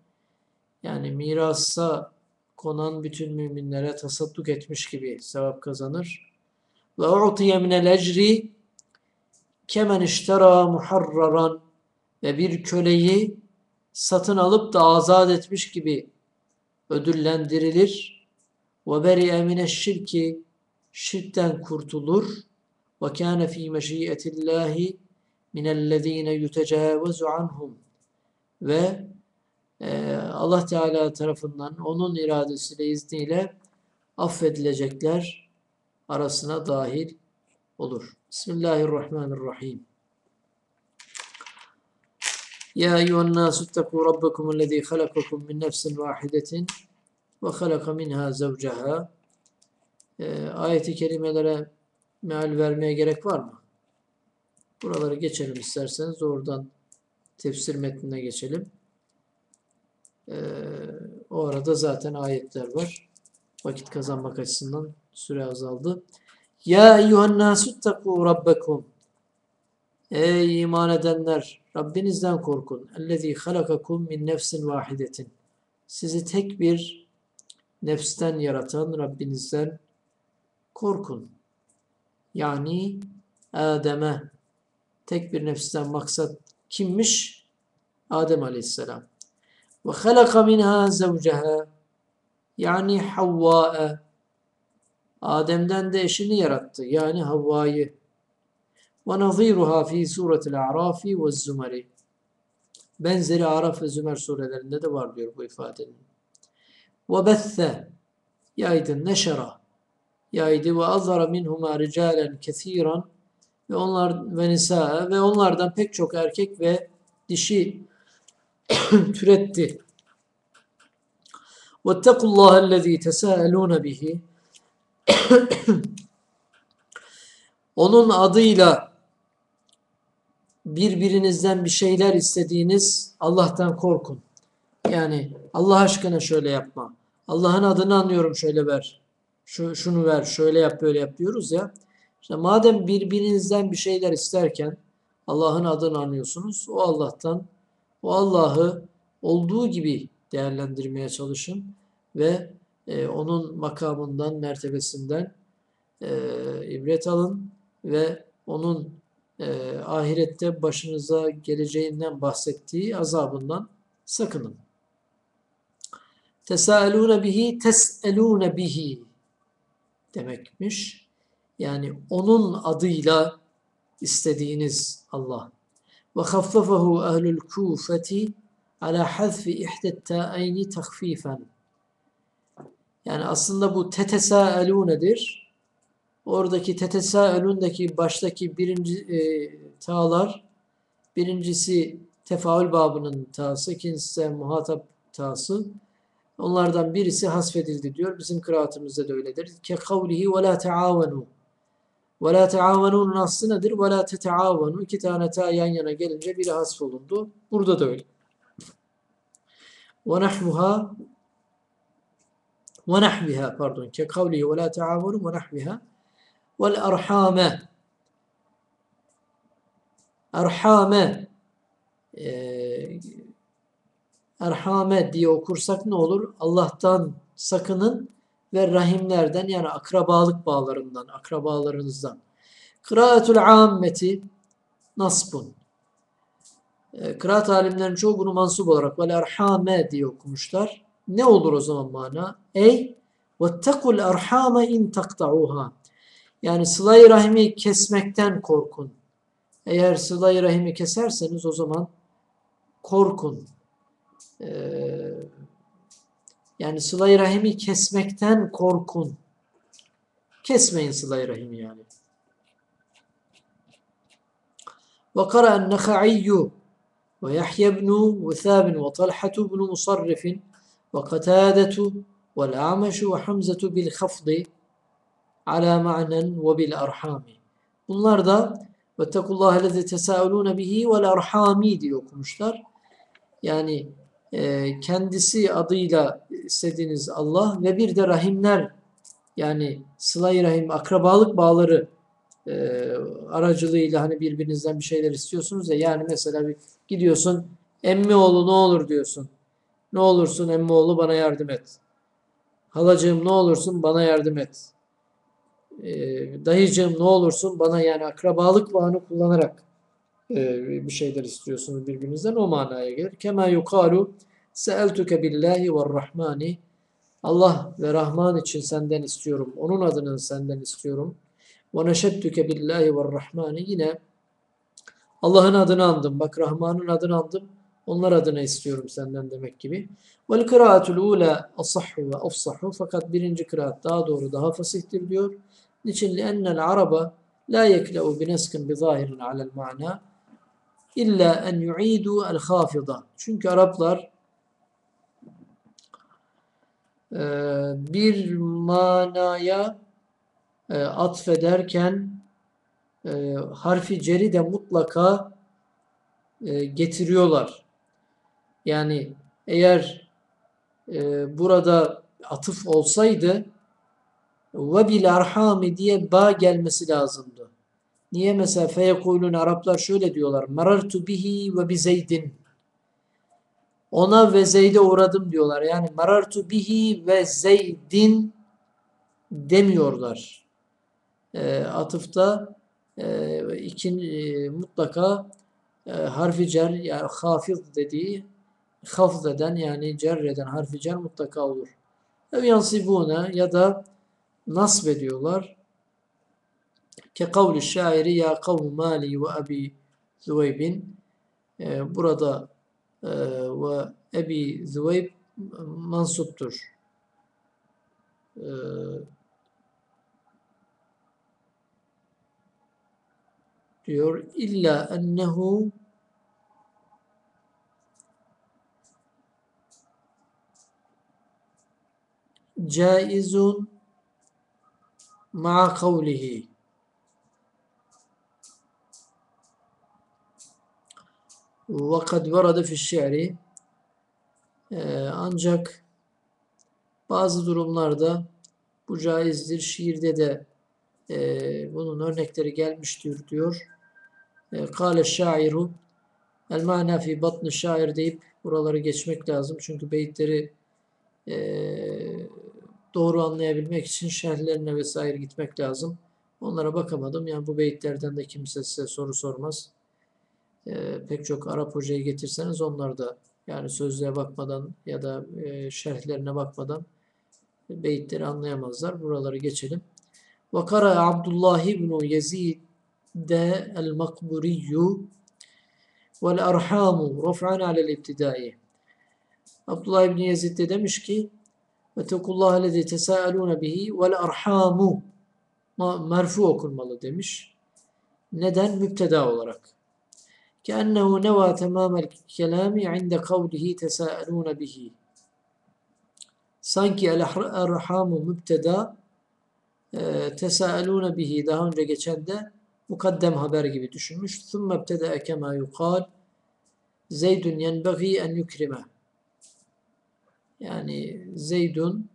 yani mirasa konan bütün müminlere tasadduk etmiş gibi sevap kazanır. Ve u'tiye minel ecri kemen iştera muharraran ve bir köleyi satın alıp da azat etmiş gibi ödüllendirilir. Ve beri'e mineşşirki şirkten kurtulur. Ve kâne fî meşiyetillâhi minellezîne yutecâvezu anhum ve e, Allah Teala tarafından onun iradesiyle izniyle affedilecekler arasına dahil olur. Bismillahirrahmanirrahim. Ya eyyühen nasu ittekû rabbekum ellezî halakakum min nefsin vahidetin ve halaka minha zevceha. E, ayeti kerimelere meal vermeye gerek var mı? Buraları geçelim isterseniz. Oradan tefsir metnine geçelim. Ee, o arada zaten ayetler var. Vakit kazanmak açısından süre azaldı. Ya eyyühen nasuttakû rabbekum. Ey iman edenler! Rabbinizden korkun. Ellezî halakakum min nefsin vahidetin. Sizi tek bir nefsten yaratan Rabbinizden korkun. Yani Adem'e tek bir nefsten maksat kimmiş? Adem Aleyhisselam. Ve halaka minha zevceha yani Havva'e Adem'den de eşini yarattı yani Havva'yı. Ve naziruha fi suretil a'rafi ve zümeri. Benzeri Araf ve Zümer surelerinde de var diyor bu ifadenin. Ve bethe yaydı neşera yaydı ve azara minhuma ricalen kesiran ve onlar ve nisa ve onlardan pek çok erkek ve dişi türetti. وَاتَّقُوا اللّٰهَ الَّذ۪ي تَسَاءَلُونَ بِهِ Onun adıyla birbirinizden bir şeyler istediğiniz Allah'tan korkun. Yani Allah aşkına şöyle yapma. Allah'ın adını anlıyorum şöyle ver. Şu, şunu ver, şöyle yap, böyle yap diyoruz ya. İşte madem birbirinizden bir şeyler isterken Allah'ın adını anlıyorsunuz. O Allah'tan o Allah'ı olduğu gibi değerlendirmeye çalışın ve e, onun makamından, mertebesinden e, ibret alın ve onun e, ahirette başınıza geleceğinden bahsettiği azabından sakının. Tesaelune bihi teselune bihi demekmiş. Yani onun adıyla istediğiniz Allah. Ve khaffafahu ehlul kufeti ala hazfi ihdet ta'ayni takfifen. Yani aslında bu nedir? Oradaki tetesaelundaki baştaki birinci e, ta'lar birincisi tefaül babının ta'sı, ikincisi de muhatap ta'sı. Onlardan birisi hasfedildi diyor. Bizim kıraatımızda da öyledir. Ke kavlihi ve la taavenu. Ve la teavenunun aslı nedir? Ve la teteavenu. İki tane ta yan yana gelince biri hasf olundu. Burada da öyle. Ve nahmuha ve nahviha pardon. Ke kavlihi ve la teavenu ve nahviha. Vel arhame. Erhame e, Erhame diye okursak ne olur? Allah'tan sakının ve rahimlerden yani akrabalık bağlarından, akrabalarınızdan. Kıraatul ammeti nasbun. E, Kıraat alimlerin çoğu bunu mansup olarak vel erhame diye okumuşlar. Ne olur o zaman mana? Ey vettekul erhame in taktauha. Yani sıla-i rahimi kesmekten korkun. Eğer sıla-i rahimi keserseniz o zaman korkun. Ee, yani sıla-i rahimi kesmekten korkun. Kesmeyin sıla-i rahimi yani. وقرأ النخعي ويحيى بن وثاب وطلحة بن مصرف وقتادة والأعمش وحمزة بالخفض ala ma'nen ve bil arhami. Bunlar da vettekullaha lezi tesaelune bihi vel arhami diye okumuşlar. Yani e, kendisi adıyla istediğiniz Allah ve bir de rahimler yani sıla rahim akrabalık bağları e, aracılığıyla hani birbirinizden bir şeyler istiyorsunuz ya yani mesela bir gidiyorsun emmi oğlu ne olur diyorsun. Ne olursun emmi oğlu bana yardım et. Halacığım ne olursun bana yardım et. E, dayıcığım ne olursun bana yani akrabalık bağını kullanarak e, bir şeyler istiyorsunuz birbirinizden o manaya gelir. Kema yukalu seeltuke billahi ve rahmani Allah ve Rahman için senden istiyorum. Onun adını senden istiyorum. Ve neşettüke billahi ve rahmani yine Allah'ın adını andım. Bak Rahman'ın adını andım. Onlar adına istiyorum senden demek gibi. Vel kıraatul ula asahhu ve afsahu fakat birinci kıraat daha doğru daha fasihtir diyor. Niçin? La yekleu bineskin bi zahirin alel ma'na illa en yu'idu el hafida. Çünkü Araplar e, bir manaya e, atfederken e, harfi ceri de mutlaka getiriyorlar. Yani eğer burada atıf olsaydı ve bil arhami diye ba gelmesi lazımdı. Niye mesela feyekulun Araplar şöyle diyorlar. Marartu bihi ve bi zeydin. Ona ve Zeyd'e uğradım diyorlar. Yani marartu bihi ve zeydin demiyorlar. E, atıfta e, ikin, e, mutlaka e, harfi cer yani hafif dediği hafz eden yani cer eden harfi cer mutlaka olur. Ev yansibune ya da nasb ediyorlar. Ke kavli şairi ya kavmu mali ve abi Züveybin e, burada e, ve Ebi Züveyb mansuptur. E, diyor illa ennehu caizun ma kavlihi. Ve kad varada fi şi'ri ancak bazı durumlarda bu caizdir. Şiirde de e, bunun örnekleri gelmiştir diyor. E, Kale şairu el mana fi batni şair deyip buraları geçmek lazım. Çünkü beyitleri e, doğru anlayabilmek için şerhlerine vesaire gitmek lazım. Onlara bakamadım. Yani bu beyitlerden de kimse size soru sormaz. E, pek çok Arap hocayı getirseniz onlar da yani sözlüğe bakmadan ya da e, şerhlerine bakmadan beyitleri anlayamazlar. Buraları geçelim. Ve kara Abdullah ibn Yezid de el-Makburiyyu vel arhamu raf'an alel ibtidai. Abdullah ibn Yezid de demiş ki ve tekullah lezi tesâelûne bihi vel arhamu merfu okunmalı demiş. Neden? Müpteda olarak. كأنه نوى تمام الكلام عند قوله تساءلون به sanki el-erhamu müpteda e, tesaelune bihi daha önce geçen de mukaddem haber gibi düşünmüş. ثُمَّ ابْتَدَأَ كَمَا يُقَالْ Zeydun yenbeği en yukrime. yani Zeydun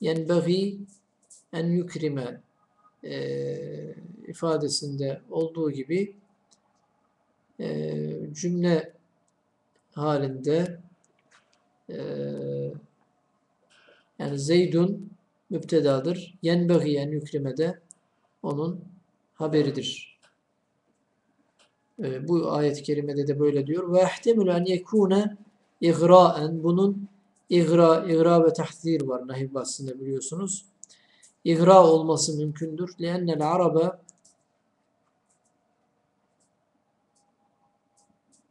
yenbeği en yukrime e, ifadesinde olduğu gibi e, cümle halinde e, yani Zeydun müptedadır. Yenbeği en yükleme de onun haberidir. Ee, bu ayet-i kerimede de böyle diyor. Ve ihtemelu en yekune igraen bunun İgra, igra ve tehzir var nahiv bahsinde biliyorsunuz. İgra olması mümkündür. Lennel arabe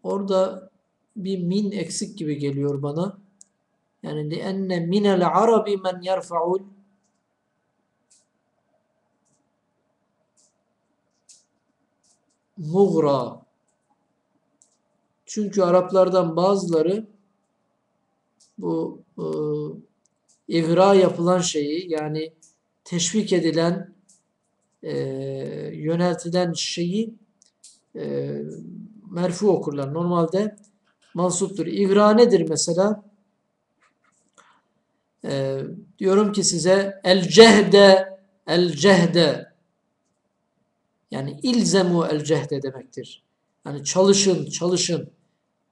orada bir min eksik gibi geliyor bana. Yani lenne minel arabi men yerfa'ul mugra. Çünkü Araplardan bazıları bu e, igra yapılan şeyi yani teşvik edilen e, yöneltilen şeyi e, merfu okurlar. Normalde mansuptur. İgra nedir mesela? E, diyorum ki size el cehde el cehde yani ilzemu el cehde demektir. Yani çalışın, çalışın.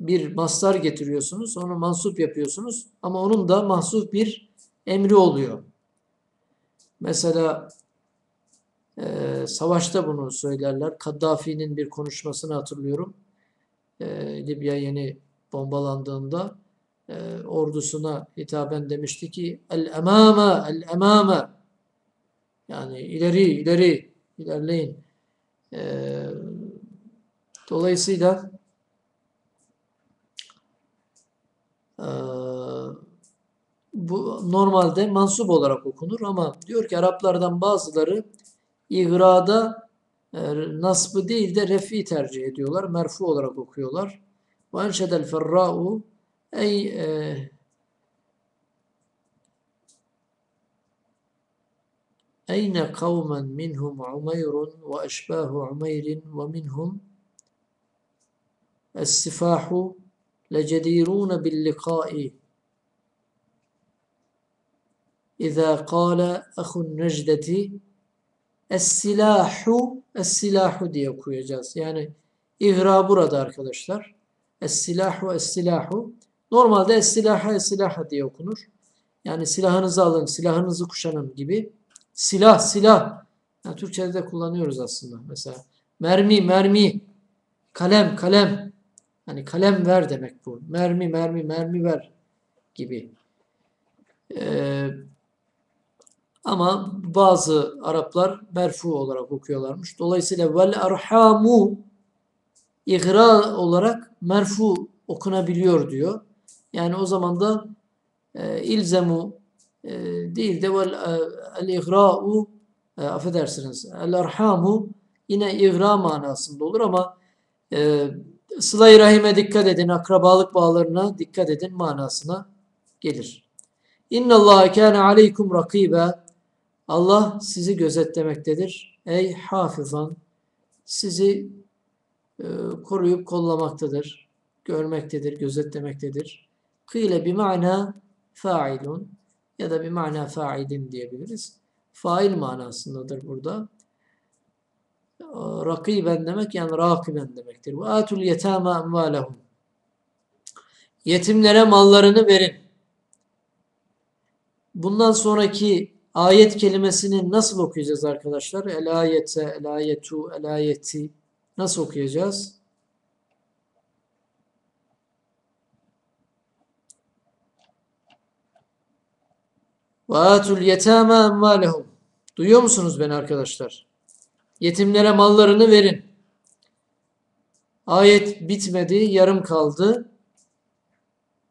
Bir mastar getiriyorsunuz, onu mansup yapıyorsunuz ama onun da mahsup bir emri oluyor. Mesela e, savaşta bunu söylerler. Kaddafi'nin bir konuşmasını hatırlıyorum. E, Libya yeni bombalandığında e, ordusuna hitaben demişti ki el emame el emame yani ileri ileri ilerleyin. E, dolayısıyla e, bu normalde mansup olarak okunur ama diyor ki Araplardan bazıları igrada e, nasbı değil de refi tercih ediyorlar. Merfu olarak okuyorlar. Ve enşedel ferra'u ey e, Eyne kavmen minhum umayrun ve eşbahu umeyrin ve minhum es-sifahu lecedirun bil İza kâle ahun necdeti Es-silahu Es-silahu diye okuyacağız. Yani ihra burada arkadaşlar. Es-silahu Es-silahu Normalde Es-silaha Es-silaha diye okunur. Yani silahınızı alın, silahınızı kuşanın gibi. Silah, silah. Yani Türkçe'de de kullanıyoruz aslında. Mesela mermi, mermi. Kalem, kalem. Hani kalem ver demek bu. Mermi, mermi, mermi ver gibi. Ee, ama bazı Araplar merfu olarak okuyorlarmış. Dolayısıyla vel erhamu igra olarak merfu okunabiliyor diyor. Yani o zaman da e, ilzemu e, değil de vel e, el igra'u e, affedersiniz el erhamu yine igra manasında olur ama e, sıla-i rahime dikkat edin, akrabalık bağlarına dikkat edin manasına gelir. İnna Allah kana aleykum rakibe Allah sizi gözetlemektedir. Ey hafızan sizi e, koruyup kollamaktadır. Görmektedir, gözetlemektedir. Kıyle bir mana failun ya da bir mana failin diyebiliriz. Fail manasındadır burada. Rakiben demek yani rakiben demektir. Ve atul yetama emvalehum. Yetimlere mallarını verin. Bundan sonraki ayet kelimesini nasıl okuyacağız arkadaşlar? El ayete, el ayetu, el ayeti nasıl okuyacağız? Ve atul yetama emvalehum. Duyuyor musunuz beni arkadaşlar? Yetimlere mallarını verin. Ayet bitmedi, yarım kaldı.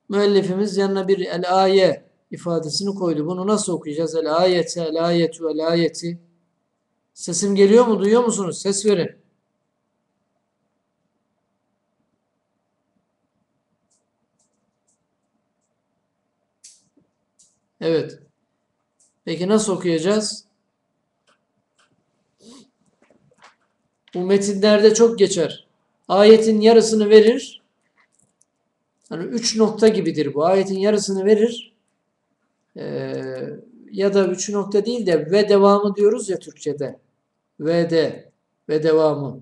Müellifimiz yanına bir el aye ifadesini koydu. Bunu nasıl okuyacağız? El ayete, el ayetu, el ayeti. Sesim geliyor mu? Duyuyor musunuz? Ses verin. Evet. Peki nasıl okuyacağız? Bu metinlerde çok geçer. Ayetin yarısını verir. Hani üç nokta gibidir bu. Ayetin yarısını verir. Ee, ya da üç nokta değil de ve devamı diyoruz ya Türkçe'de. Ve de ve devamı.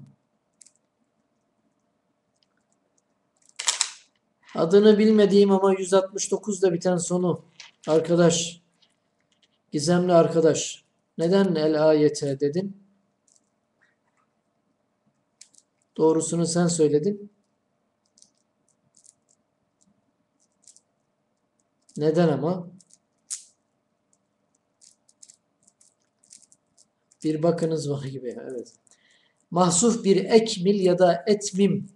Adını bilmediğim ama 169'da biten sonu. Arkadaş Gizemli arkadaş, neden el ayete dedin? Doğrusunu sen söyledin. Neden ama? Bir bakınız var gibi. Evet. Mahsuf bir ekmil ya da etmim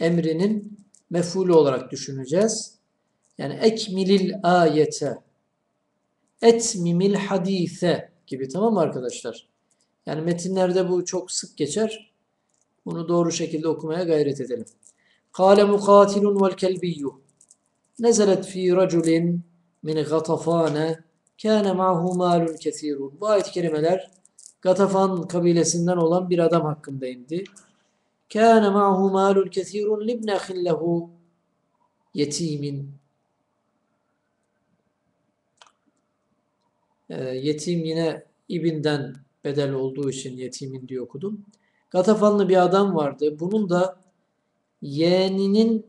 emrinin mef'ulü olarak düşüneceğiz. Yani ekmilil ayete etmimil hadise gibi tamam mı arkadaşlar? Yani metinlerde bu çok sık geçer. Bunu doğru şekilde okumaya gayret edelim. Kale mukatilun vel kelbiyyu nezelet fi raculin min gatafane kâne ma'hu malun kesirun. Bu ayet-i kerimeler Gatafan kabilesinden olan bir adam hakkında indi. Kâne ma'hu malun kesirun libne ahin lehu yetimin. Ee, yetim yine ibinden bedel olduğu için yetimin diye okudum. Gatafanlı bir adam vardı. Bunun da yeğeninin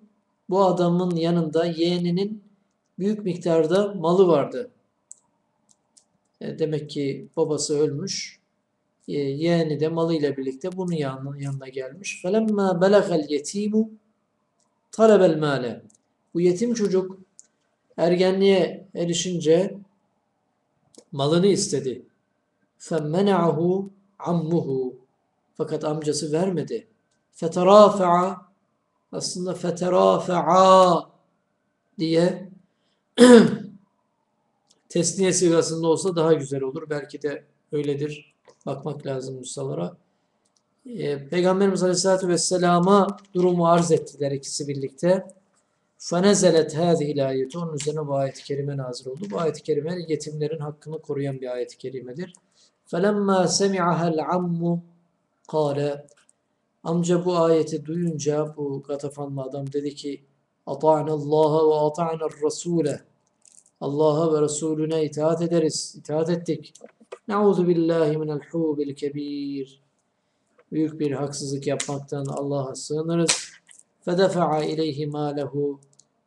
bu adamın yanında yeğeninin büyük miktarda malı vardı. E, demek ki babası ölmüş. E, yeğeni de malıyla birlikte bunun yanına, yanına gelmiş. فَلَمَّا بَلَغَ الْيَت۪يمُ طَلَبَ الْمَالَ Bu yetim çocuk ergenliğe erişince malını istedi. فَمَّنَعَهُ عَمُّهُ Fakat amcası vermedi. فَتَرَافَعَ Aslında فَتَرَافَعَا diye tesniye sigasında olsa daha güzel olur. Belki de öyledir. Bakmak lazım Musalara. Ee, Peygamberimiz Aleyhisselatü Vesselam'a durumu arz ettiler ikisi birlikte. فَنَزَلَتْ هَذِهِ الْآيَةُ Onun üzerine bu ayet-i kerime nazil oldu. Bu ayet-i kerime yetimlerin hakkını koruyan bir ayet-i kerimedir. فَلَمَّا سَمِعَهَا الْعَمُّ قَالَ Amca bu ayeti duyunca bu Gatafanlı adam dedi ki اَطَعْنَ اللّٰهَ وَاَطَعْنَ الرَّسُولَ Allah'a ve Resulüne itaat ederiz. İtaat ettik. Nauzu billahi minel hubil kebir. Büyük bir haksızlık yapmaktan Allah'a sığınırız. Fedefa'a ileyhi malehu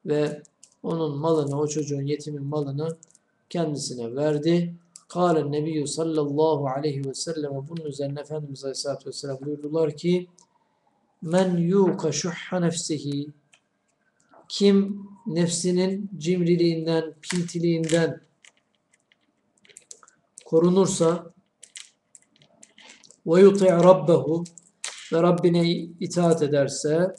ve onun malını, o çocuğun yetimin malını kendisine verdi. Kâle nebiyyü sallallahu aleyhi ve sellem bunun üzerine Efendimiz Aleyhisselatü Vesselam buyurdular ki Men yuka şuhha nefsihi kim nefsinin cimriliğinden, pintiliğinden korunursa ve yuti' rabbehu ve Rabbine itaat ederse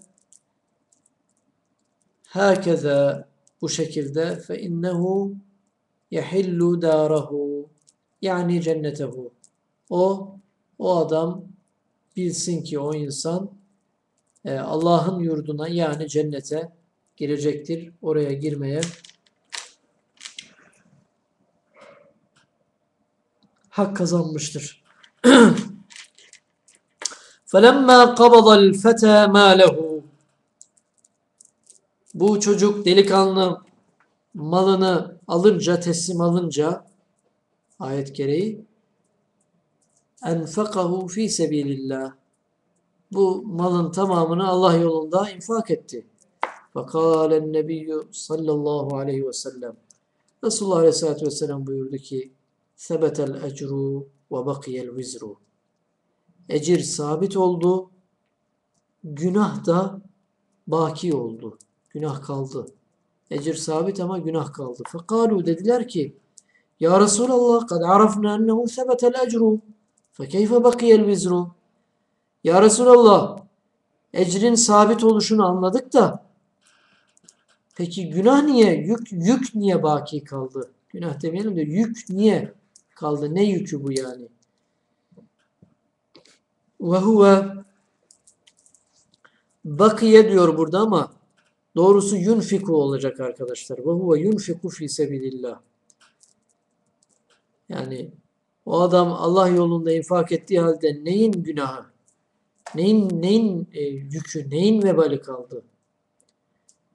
herkese bu şekilde fe innehu yehillu darahu yani cennetehu o o adam bilsin ki o insan e, Allah'ın yurduna yani cennete girecektir. Oraya girmeye hak kazanmıştır. فَلَمَّا قَبَضَ الْفَتَى مَالَهُ Bu çocuk delikanlı malını alınca, teslim alınca ayet gereği enfakahu fi sebilillah bu malın tamamını Allah yolunda infak etti. Fakalen nebiyyü sallallahu aleyhi ve sellem Resulullah aleyhissalatü vesselam buyurdu ki sebetel ecru ve bakiyel vizru Ecir sabit oldu, günah da baki oldu. Günah kaldı. Ecir sabit ama günah kaldı. Fekalu dediler ki Ya Resulallah kad arafna ennehu sebetel ecru fekeyfe bakiyel vizru Ya Resulallah ecrin sabit oluşunu anladık da peki günah niye, yük, yük niye baki kaldı? Günah demeyelim de yük niye kaldı? Ne yükü bu yani? Ve huve bakiye diyor burada ama doğrusu yunfiku olacak arkadaşlar. Ve huve yunfiku fi sebilillah. Yani o adam Allah yolunda infak ettiği halde neyin günahı? Neyin neyin e, yükü, neyin vebali kaldı?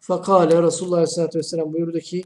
Fakale Resulullah Aleyhisselatü Vesselam buyurdu ki